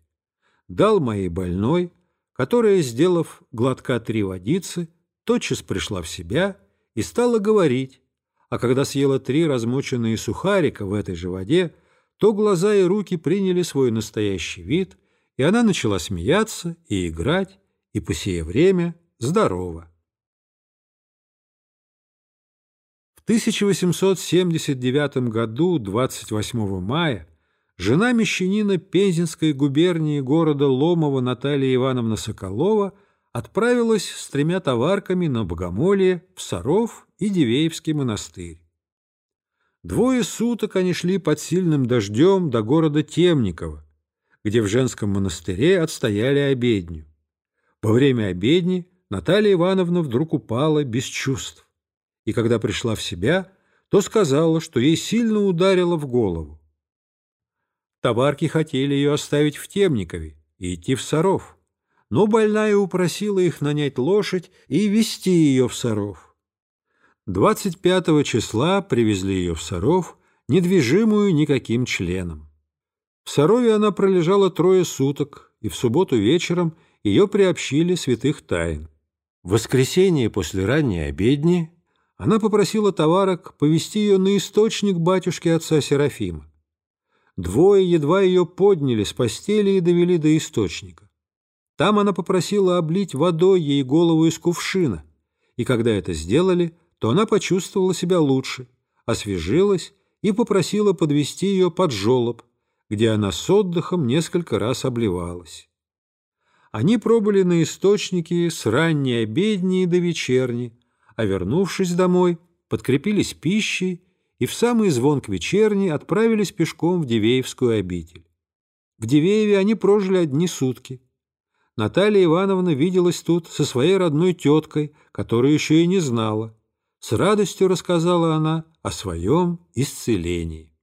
Дал моей больной, которая, сделав глотка три водицы, тотчас пришла в себя и стала говорить, а когда съела три размоченные сухарика в этой же воде, то глаза и руки приняли свой настоящий вид, и она начала смеяться и играть, и по сие время здорова. 1879 году, 28 мая, жена мещанина Пензенской губернии города Ломова Наталья Ивановна Соколова отправилась с тремя товарками на Богомолье в Саров и Дивеевский монастырь. Двое суток они шли под сильным дождем до города Темниково, где в женском монастыре отстояли обедню. Во время обедни Наталья Ивановна вдруг упала без чувств, и когда пришла в себя, то сказала, что ей сильно ударило в голову. Товарки хотели ее оставить в Темникове и идти в Саров, но больная упросила их нанять лошадь и вести ее в Саров. 25 числа привезли ее в Саров, недвижимую никаким членом. В Сарове она пролежала трое суток, и в субботу вечером ее приобщили святых тайн. В воскресенье после ранней обедни она попросила товарок повести ее на источник батюшки отца Серафима. Двое едва ее подняли с постели и довели до источника. Там она попросила облить водой ей голову из кувшина, и когда это сделали, то она почувствовала себя лучше, освежилась и попросила подвести ее под жолоб, где она с отдыхом несколько раз обливалась. Они пробыли на источнике с ранней обедни до вечерни, а вернувшись домой, подкрепились пищей и в самый звон к вечерни отправились пешком в Дивеевскую обитель. В Дивееве они прожили одни сутки. Наталья Ивановна виделась тут со своей родной теткой, которую еще и не знала, с радостью рассказала она о своем исцелении.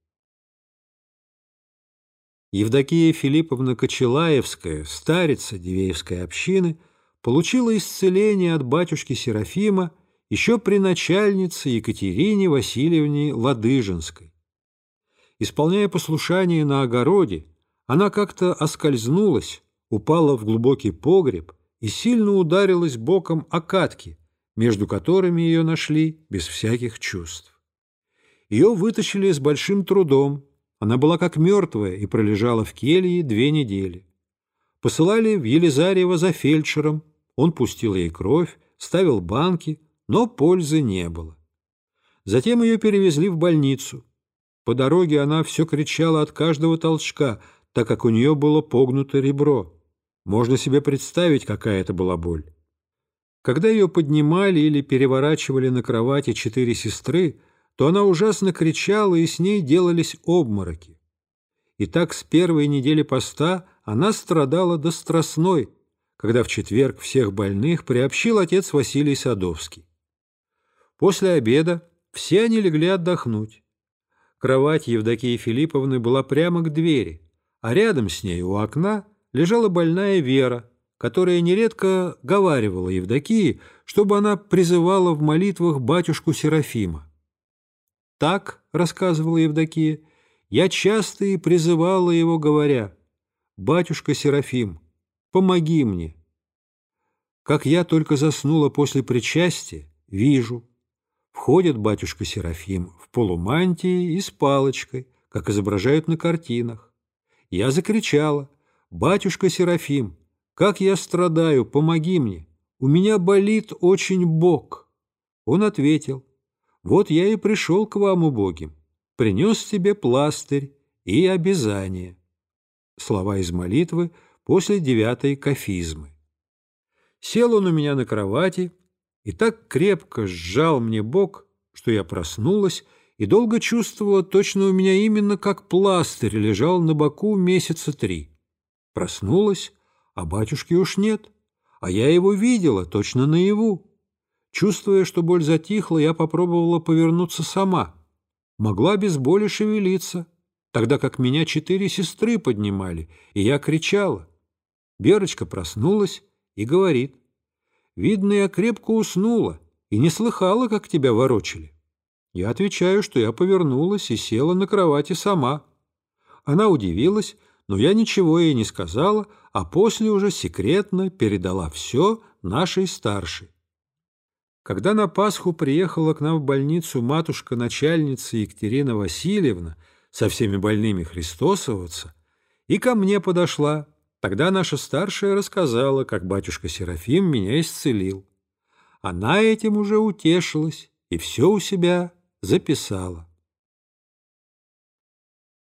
Евдокия Филипповна Кочелаевская, старица Дивеевской общины, получила исцеление от батюшки Серафима еще при начальнице Екатерине Васильевне Ладыжинской. Исполняя послушание на огороде, она как-то оскользнулась, упала в глубокий погреб и сильно ударилась боком о катки, между которыми ее нашли без всяких чувств. Ее вытащили с большим трудом, она была как мертвая и пролежала в келье две недели. Посылали в Елизарьево за фельдшером, он пустил ей кровь, ставил банки, но пользы не было. Затем ее перевезли в больницу. По дороге она все кричала от каждого толчка, так как у нее было погнуто ребро. Можно себе представить, какая это была боль. Когда ее поднимали или переворачивали на кровати четыре сестры, то она ужасно кричала, и с ней делались обмороки. И так с первой недели поста она страдала до страстной, когда в четверг всех больных приобщил отец Василий Садовский. После обеда все они легли отдохнуть. Кровать Евдокии Филипповны была прямо к двери, а рядом с ней у окна лежала больная Вера, которая нередко говаривала Евдокии, чтобы она призывала в молитвах батюшку Серафима. «Так, — рассказывала Евдокия, — я часто и призывала его, говоря, «Батюшка Серафим, помоги мне». Как я только заснула после причастия, вижу, входит батюшка Серафим в полумантии и с палочкой, как изображают на картинах. Я закричала, «Батюшка Серафим, как я страдаю, помоги мне! У меня болит очень бок!» Он ответил, «Вот я и пришел к вам, убогим, принес тебе пластырь и обязание». Слова из молитвы после девятой кафизмы. Сел он у меня на кровати и так крепко сжал мне бок, что я проснулась и долго чувствовала, точно у меня именно как пластырь лежал на боку месяца три. Проснулась, а батюшки уж нет, а я его видела точно наяву. Чувствуя, что боль затихла, я попробовала повернуться сама. Могла без боли шевелиться, тогда как меня четыре сестры поднимали, и я кричала. Берочка проснулась и говорит, «Видно, я крепко уснула и не слыхала, как тебя ворочали». Я отвечаю, что я повернулась и села на кровати сама. Она удивилась, но я ничего ей не сказала, а после уже секретно передала все нашей старшей. Когда на Пасху приехала к нам в больницу матушка-начальница Екатерина Васильевна со всеми больными христосоваться, и ко мне подошла, тогда наша старшая рассказала, как батюшка Серафим меня исцелил. Она этим уже утешилась и все у себя записала.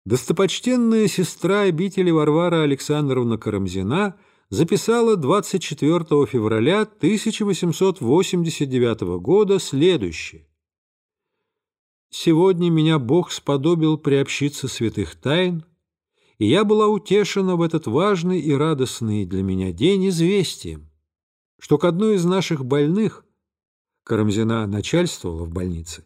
Достопочтенная сестра обители Варвара Александровна Карамзина записала 24 февраля 1889 года следующее. «Сегодня меня Бог сподобил приобщиться святых тайн, и я была утешена в этот важный и радостный для меня день известием, что к одной из наших больных, Карамзина начальствовала в больнице,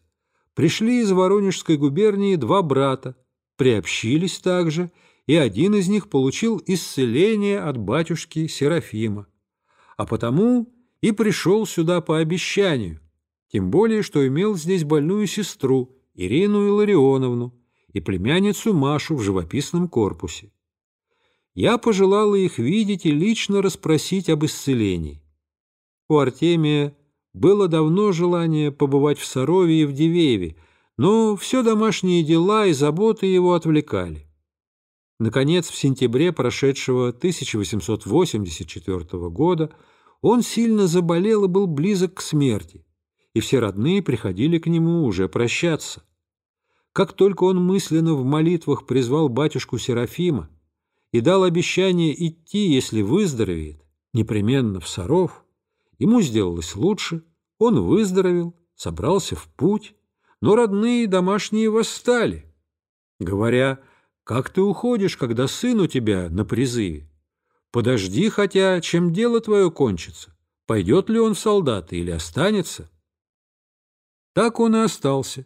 пришли из Воронежской губернии два брата, приобщились также, и один из них получил исцеление от батюшки Серафима, а потому и пришел сюда по обещанию, тем более, что имел здесь больную сестру Ирину Илларионовну и племянницу Машу в живописном корпусе. Я пожелала их видеть и лично расспросить об исцелении. У Артемия было давно желание побывать в Сарове и в Дивееве, но все домашние дела и заботы его отвлекали. Наконец, в сентябре прошедшего 1884 года он сильно заболел и был близок к смерти, и все родные приходили к нему уже прощаться. Как только он мысленно в молитвах призвал батюшку Серафима и дал обещание идти, если выздоровеет, непременно в Саров, ему сделалось лучше, он выздоровел, собрался в путь, но родные и домашние восстали, говоря, «Как ты уходишь, когда сын у тебя на призыве? Подожди, хотя чем дело твое кончится, пойдет ли он в солдаты или останется?» Так он и остался.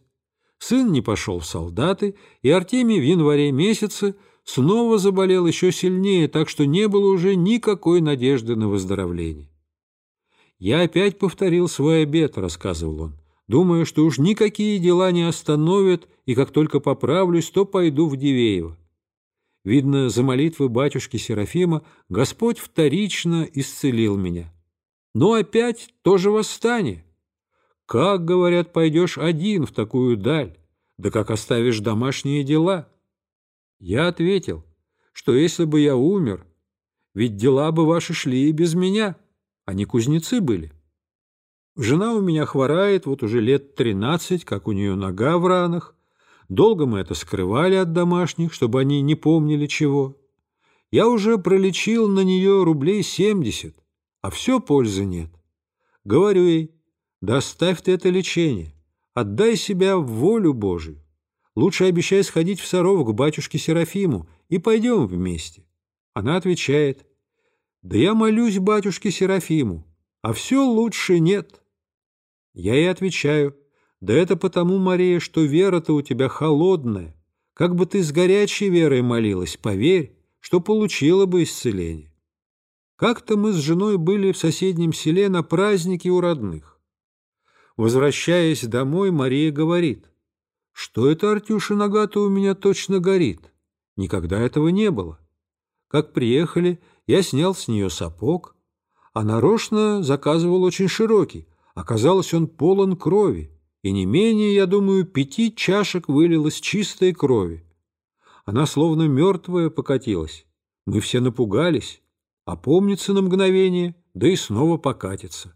Сын не пошел в солдаты, и Артемий в январе месяце снова заболел еще сильнее, так что не было уже никакой надежды на выздоровление. «Я опять повторил свой обет», — рассказывал он думая, что уж никакие дела не остановят, и как только поправлюсь, то пойду в Дивеево. Видно, за молитвы батюшки Серафима Господь вторично исцелил меня. Но опять тоже восстание. Как, говорят, пойдешь один в такую даль, да как оставишь домашние дела? Я ответил, что если бы я умер, ведь дела бы ваши шли и без меня, они кузнецы были. Жена у меня хворает вот уже лет тринадцать, как у нее нога в ранах. Долго мы это скрывали от домашних, чтобы они не помнили чего. Я уже пролечил на нее рублей семьдесят, а все пользы нет. Говорю ей, доставь ты это лечение, отдай себя в волю Божию. Лучше обещай сходить в Саров к батюшке Серафиму и пойдем вместе. Она отвечает, да я молюсь батюшке Серафиму, а все лучше нет. Я ей отвечаю, да это потому, Мария, что вера-то у тебя холодная. Как бы ты с горячей верой молилась, поверь, что получила бы исцеление. Как-то мы с женой были в соседнем селе на празднике у родных. Возвращаясь домой, Мария говорит, что это, Артюша, нога-то у меня точно горит. Никогда этого не было. Как приехали, я снял с нее сапог, а нарочно заказывал очень широкий, Оказалось, он полон крови, и не менее, я думаю, пяти чашек вылилось чистой крови. Она словно мертвая покатилась. Мы все напугались, опомнится на мгновение, да и снова покатится.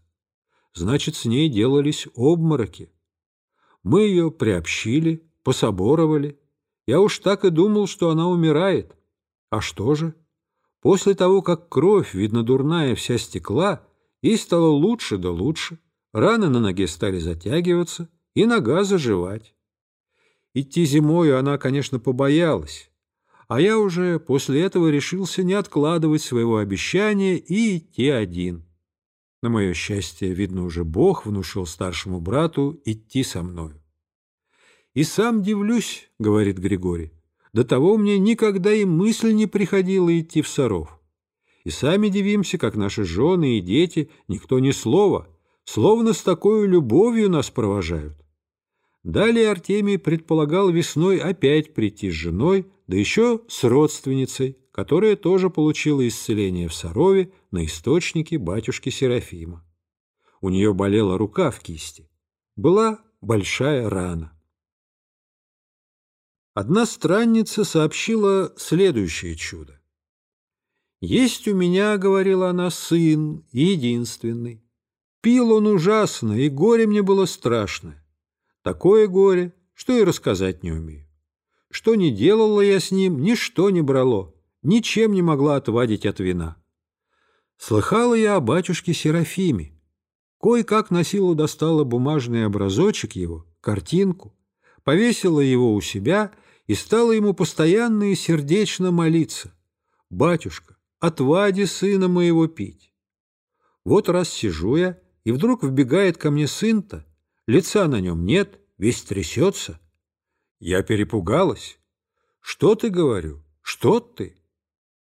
Значит, с ней делались обмороки. Мы ее приобщили, пособоровали. Я уж так и думал, что она умирает. А что же? После того, как кровь, видно, дурная вся стекла, ей стало лучше да лучше. Раны на ноге стали затягиваться, и нога заживать. Идти зимою она, конечно, побоялась, а я уже после этого решился не откладывать своего обещания и идти один. На мое счастье, видно, уже Бог внушил старшему брату идти со мною. «И сам дивлюсь», — говорит Григорий, — «до того мне никогда и мысль не приходила идти в Саров. И сами дивимся, как наши жены и дети, никто ни слова, словно с такой любовью нас провожают. Далее Артемий предполагал весной опять прийти с женой, да еще с родственницей, которая тоже получила исцеление в Сарове на источнике батюшки Серафима. У нее болела рука в кисти. Была большая рана. Одна странница сообщила следующее чудо. «Есть у меня, — говорила она, — сын, единственный, Пил он ужасно, и горе мне было страшное. Такое горе, что и рассказать не умею. Что не делала я с ним, ничто не брало, ничем не могла отвадить от вина. Слыхала я о батюшке Серафиме. Кое-как носила достала бумажный образочек его, картинку, повесила его у себя и стала ему постоянно и сердечно молиться. «Батюшка, отвади сына моего пить». Вот раз сижу я, и вдруг вбегает ко мне сын-то, лица на нем нет, весь трясется. Я перепугалась. «Что ты, говорю? Что ты?»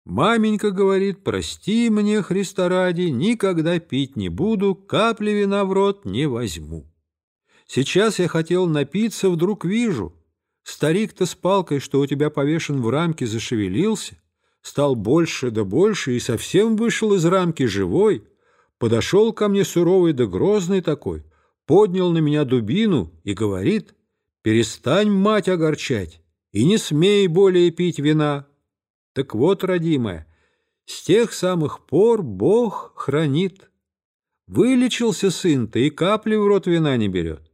Маменька говорит, прости мне, Христа ради, никогда пить не буду, капли вина в рот не возьму. Сейчас я хотел напиться, вдруг вижу. Старик-то с палкой, что у тебя повешен в рамке, зашевелился, стал больше да больше и совсем вышел из рамки живой. Подошел ко мне суровый да грозный такой, поднял на меня дубину и говорит, «Перестань, мать, огорчать, и не смей более пить вина, так вот, родимая, с тех самых пор Бог хранит. Вылечился сын-то и капли в рот вина не берет.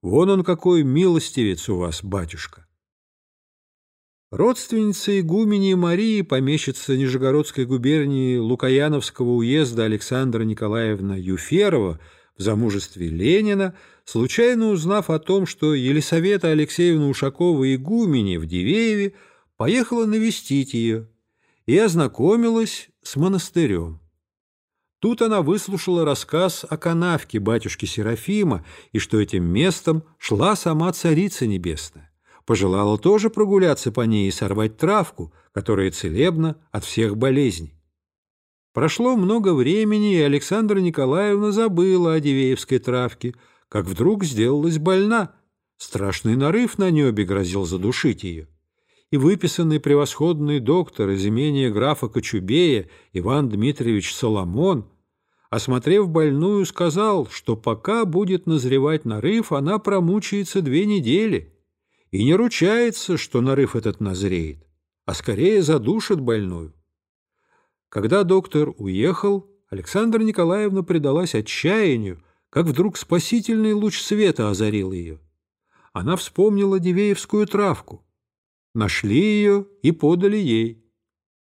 Вон он какой милостивец у вас, батюшка. Родственница игумени Марии, помещица Нижегородской губернии Лукаяновского уезда Александра Николаевна Юферова в замужестве Ленина, случайно узнав о том, что Елисавета Алексеевна Ушакова игумени в Дивееве поехала навестить ее и ознакомилась с монастырем. Тут она выслушала рассказ о канавке батюшки Серафима и что этим местом шла сама Царица Небесная. Пожелала тоже прогуляться по ней и сорвать травку, которая целебна от всех болезней. Прошло много времени, и Александра Николаевна забыла о Дивеевской травке, как вдруг сделалась больна. Страшный нарыв на небе грозил задушить ее и выписанный превосходный доктор из имения графа Кочубея Иван Дмитриевич Соломон, осмотрев больную, сказал, что пока будет назревать нарыв, она промучается две недели и не ручается, что нарыв этот назреет, а скорее задушит больную. Когда доктор уехал, Александра Николаевна предалась отчаянию, как вдруг спасительный луч света озарил ее. Она вспомнила Дивеевскую травку, Нашли ее и подали ей.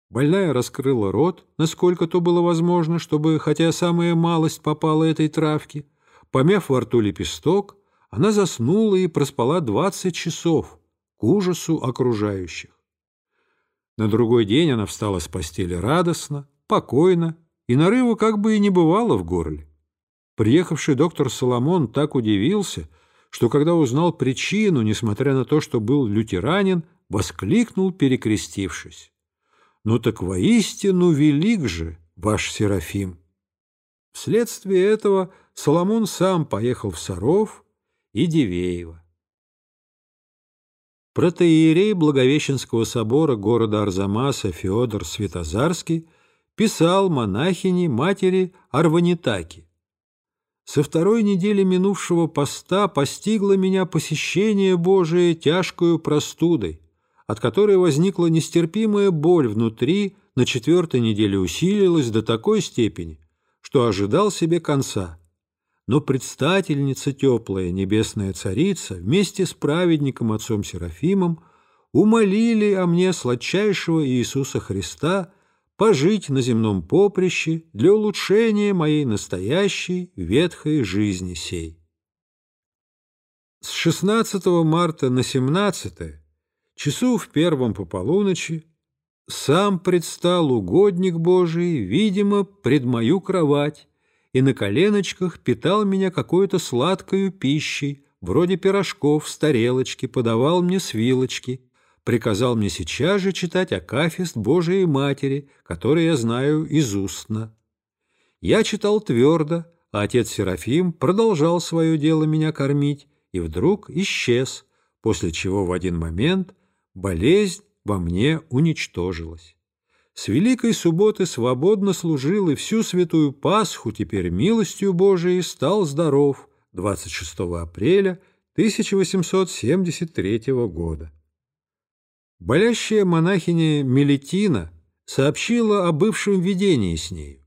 Больная раскрыла рот, насколько то было возможно, чтобы, хотя самая малость попала этой травке. Помяв во рту лепесток, она заснула и проспала двадцать часов к ужасу окружающих. На другой день она встала с постели радостно, покойно, и нарыва как бы и не бывало в горле. Приехавший доктор Соломон так удивился, что когда узнал причину, несмотря на то, что был лютеранин, воскликнул, перекрестившись. «Ну так воистину велик же ваш Серафим!» Вследствие этого Соломон сам поехал в Саров и Дивеево. Протеерей Благовещенского собора города Арзамаса Феодор Светозарский писал монахине матери Арванитаки. Со второй недели минувшего поста постигло меня посещение Божие тяжкою простудой, от которой возникла нестерпимая боль внутри, на четвертой неделе усилилась до такой степени, что ожидал себе конца. Но предстательница теплая, небесная царица, вместе с праведником отцом Серафимом, умолили о мне сладчайшего Иисуса Христа пожить на земном поприще для улучшения моей настоящей ветхой жизни сей. С 16 марта на 17 часу в первом по полуночи сам предстал угодник Божий, видимо, пред мою кровать, и на коленочках питал меня какой-то сладкою пищей, вроде пирожков с тарелочки, подавал мне с вилочки, приказал мне сейчас же читать Акафист Божией Матери, который я знаю изустно. Я читал твердо, а отец Серафим продолжал свое дело меня кормить, и вдруг исчез, после чего в один момент болезнь во мне уничтожилась. С Великой Субботы свободно служил и всю Святую Пасху теперь милостью Божией стал здоров 26 апреля 1873 года. Болящая монахиня Мелетина сообщила о бывшем видении с нею.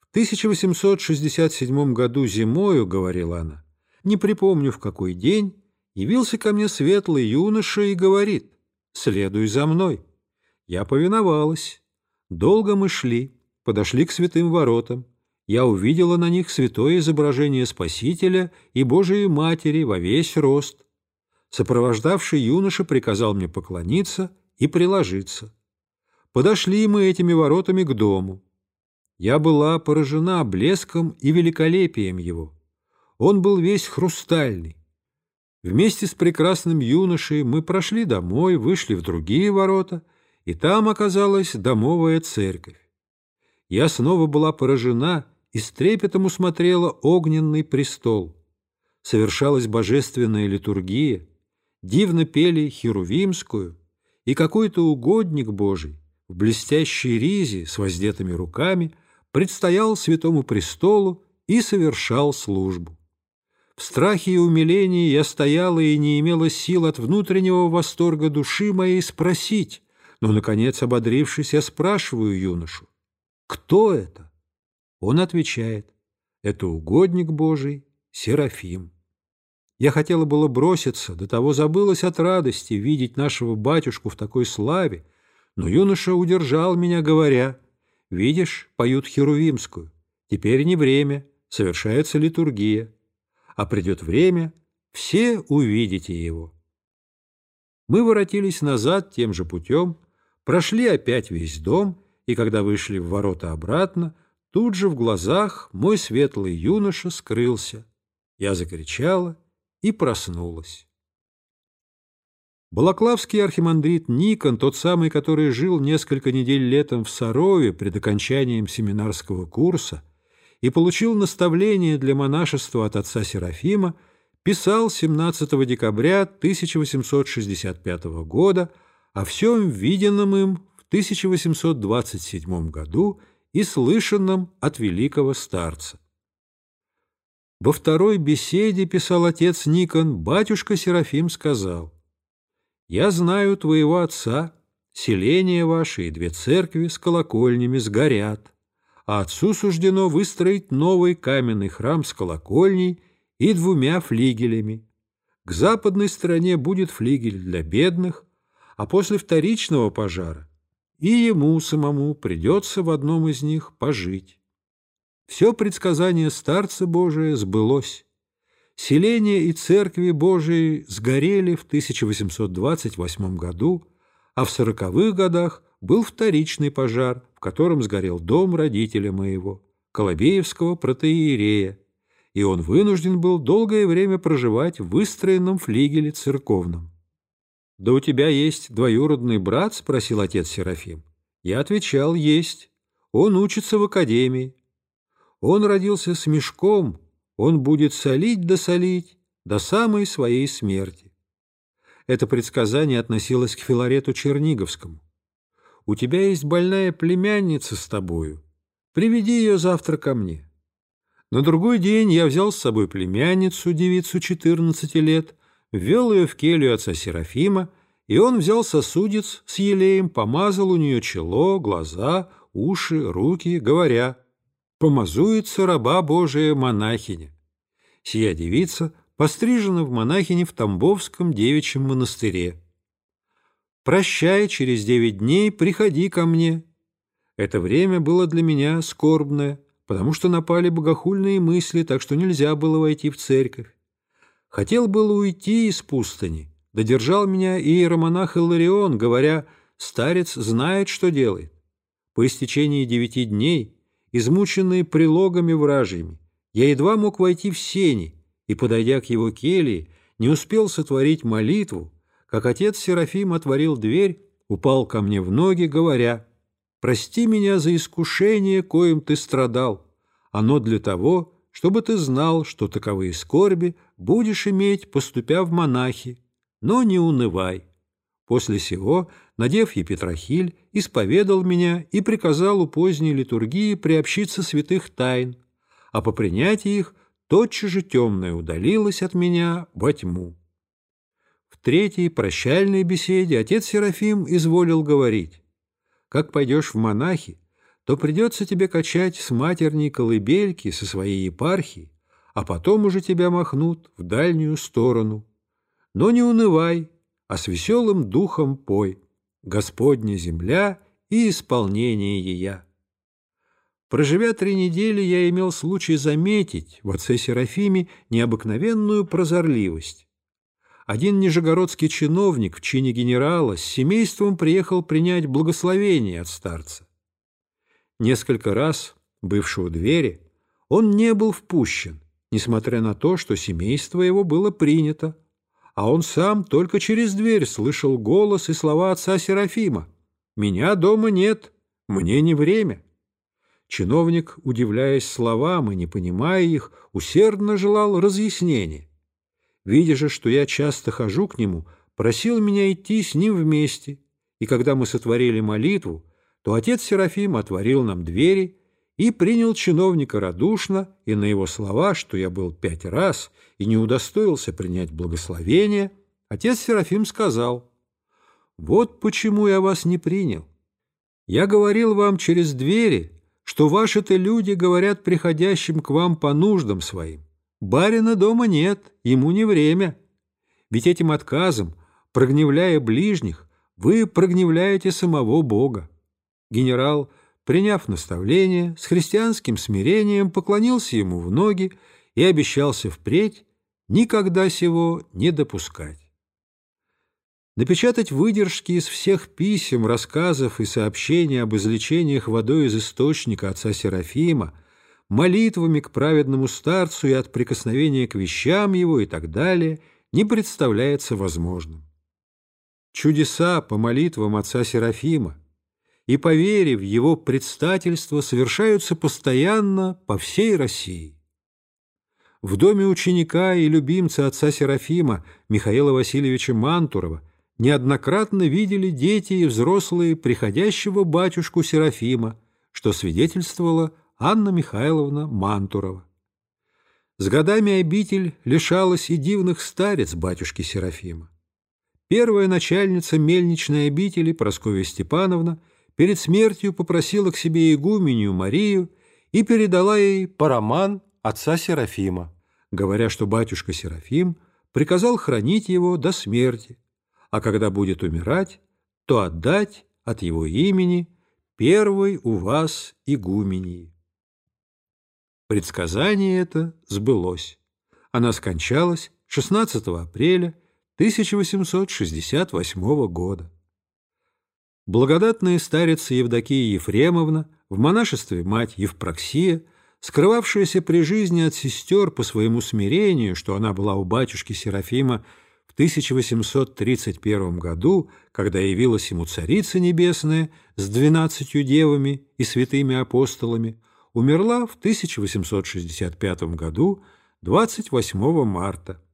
В 1867 году зимою, говорила она, не припомню в какой день, явился ко мне светлый юноша и говорит, «Следуй за мной». Я повиновалась. Долго мы шли. подошли к святым воротам. Я увидела на них святое изображение Спасителя и Божией Матери во весь рост. Сопровождавший юноша приказал мне поклониться и приложиться. Подошли мы этими воротами к дому. Я была поражена блеском и великолепием его. Он был весь хрустальный. Вместе с прекрасным юношей мы прошли домой, вышли в другие ворота, и там оказалась домовая церковь. Я снова была поражена и с трепетом усмотрела огненный престол. Совершалась божественная литургия, дивно пели херувимскую, и какой-то угодник Божий в блестящей ризе с воздетыми руками предстоял святому престолу и совершал службу. В страхе и умилении я стояла и не имела сил от внутреннего восторга души моей спросить, но, наконец, ободрившись, я спрашиваю юношу, «Кто это?» Он отвечает, «Это угодник Божий, Серафим». Я хотела было броситься, до того забылась от радости видеть нашего батюшку в такой славе, но юноша удержал меня, говоря, «Видишь, поют херувимскую, теперь не время, совершается литургия, а придет время, все увидите его». Мы воротились назад тем же путем, прошли опять весь дом, и когда вышли в ворота обратно, тут же в глазах мой светлый юноша скрылся. Я закричала и проснулась. Балаклавский архимандрит Никон, тот самый, который жил несколько недель летом в Сарове пред окончанием семинарского курса и получил наставление для монашества от отца Серафима, писал 17 декабря 1865 года о всем виденном им в 1827 году и слышанном от великого старца. Во второй беседе, писал отец Никон, батюшка Серафим сказал, я знаю твоего отца, селение ваше и две церкви с колокольнями сгорят, а отцу суждено выстроить новый каменный храм с колокольней и двумя флигелями. К западной стороне будет флигель для бедных, а после вторичного пожара и ему самому придется в одном из них пожить. Все предсказание Старца Божия сбылось. Селения и церкви Божии сгорели в 1828 году, а в сороковых годах был вторичный пожар, котором сгорел дом родителя моего, Колобеевского протеерея, и он вынужден был долгое время проживать в выстроенном флигеле церковном. «Да у тебя есть двоюродный брат?» — спросил отец Серафим. Я отвечал, есть. Он учится в академии. Он родился с мешком, он будет солить да солить до самой своей смерти. Это предсказание относилось к Филарету Черниговскому. «У тебя есть больная племянница с тобою. Приведи ее завтра ко мне». На другой день я взял с собой племянницу, девицу 14 лет, ввел ее в келью отца Серафима, и он взял сосудец с елеем, помазал у нее чело, глаза, уши, руки, говоря, «Помазуется раба Божия монахиня». Сия девица пострижена в монахине в Тамбовском девичьем монастыре. «Прощай, через девять дней приходи ко мне». Это время было для меня скорбное, потому что напали богохульные мысли, так что нельзя было войти в церковь. Хотел было уйти из пустыни, додержал меня иеромонах Илларион, говоря, «Старец знает, что делает». По истечении девяти дней, измученные прилогами вражьими, я едва мог войти в сени и, подойдя к его келье, не успел сотворить молитву, как отец Серафим отворил дверь, упал ко мне в ноги, говоря, «Прости меня за искушение, коим ты страдал. Оно для того, чтобы ты знал, что таковые скорби будешь иметь, поступя в монахи, но не унывай». После сего, надев епитрахиль, исповедал меня и приказал у поздней литургии приобщиться святых тайн, а по принятии их тотчас же темное удалилось от меня во тьму. Третьей прощальной беседе отец Серафим изволил говорить, «Как пойдешь в монахи, то придется тебе качать с матерней колыбельки со своей епархии, а потом уже тебя махнут в дальнюю сторону. Но не унывай, а с веселым духом пой, Господня земля и исполнение ея». Проживя три недели, я имел случай заметить в отце Серафиме необыкновенную прозорливость. Один нижегородский чиновник в чине генерала с семейством приехал принять благословение от старца. Несколько раз, бывшего двери, он не был впущен, несмотря на то, что семейство его было принято, а он сам только через дверь слышал голос и слова отца Серафима. «Меня дома нет, мне не время». Чиновник, удивляясь словам и не понимая их, усердно желал разъяснения. Видя же, что я часто хожу к нему, просил меня идти с ним вместе, и когда мы сотворили молитву, то отец Серафим отворил нам двери и принял чиновника радушно, и на его слова, что я был пять раз и не удостоился принять благословение, отец Серафим сказал, «Вот почему я вас не принял. Я говорил вам через двери, что ваши-то люди говорят приходящим к вам по нуждам своим. Барина дома нет, ему не время. Ведь этим отказом, прогневляя ближних, вы прогневляете самого Бога. Генерал, приняв наставление, с христианским смирением поклонился ему в ноги и обещался впредь никогда сего не допускать напечатать выдержки из всех писем, рассказов и сообщений об излечениях водой из источника отца Серафима, молитвами к праведному старцу и от прикосновения к вещам его и так далее, не представляется возможным. Чудеса по молитвам отца Серафима и по вере в его предстательство совершаются постоянно по всей России. В доме ученика и любимца отца Серафима Михаила Васильевича Мантурова – неоднократно видели дети и взрослые приходящего батюшку Серафима, что свидетельствовала Анна Михайловна Мантурова. С годами обитель лишалась и дивных старец батюшки Серафима. Первая начальница мельничной обители, Прасковья Степановна, перед смертью попросила к себе игуменью Марию и передала ей параман отца Серафима, говоря, что батюшка Серафим приказал хранить его до смерти, а когда будет умирать, то отдать от его имени первой у вас игумении. Предсказание это сбылось. Она скончалась 16 апреля 1868 года. Благодатная старица Евдокия Ефремовна, в монашестве мать Евпроксия, скрывавшаяся при жизни от сестер по своему смирению, что она была у батюшки Серафима в 1831 году, когда явилась ему Царица Небесная с двенадцатью девами и святыми апостолами, умерла в 1865 году 28 марта.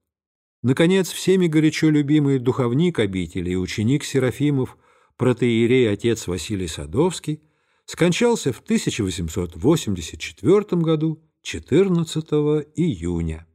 Наконец, всеми горячо любимый духовник обители и ученик Серафимов, протеерей отец Василий Садовский, скончался в 1884 году 14 июня.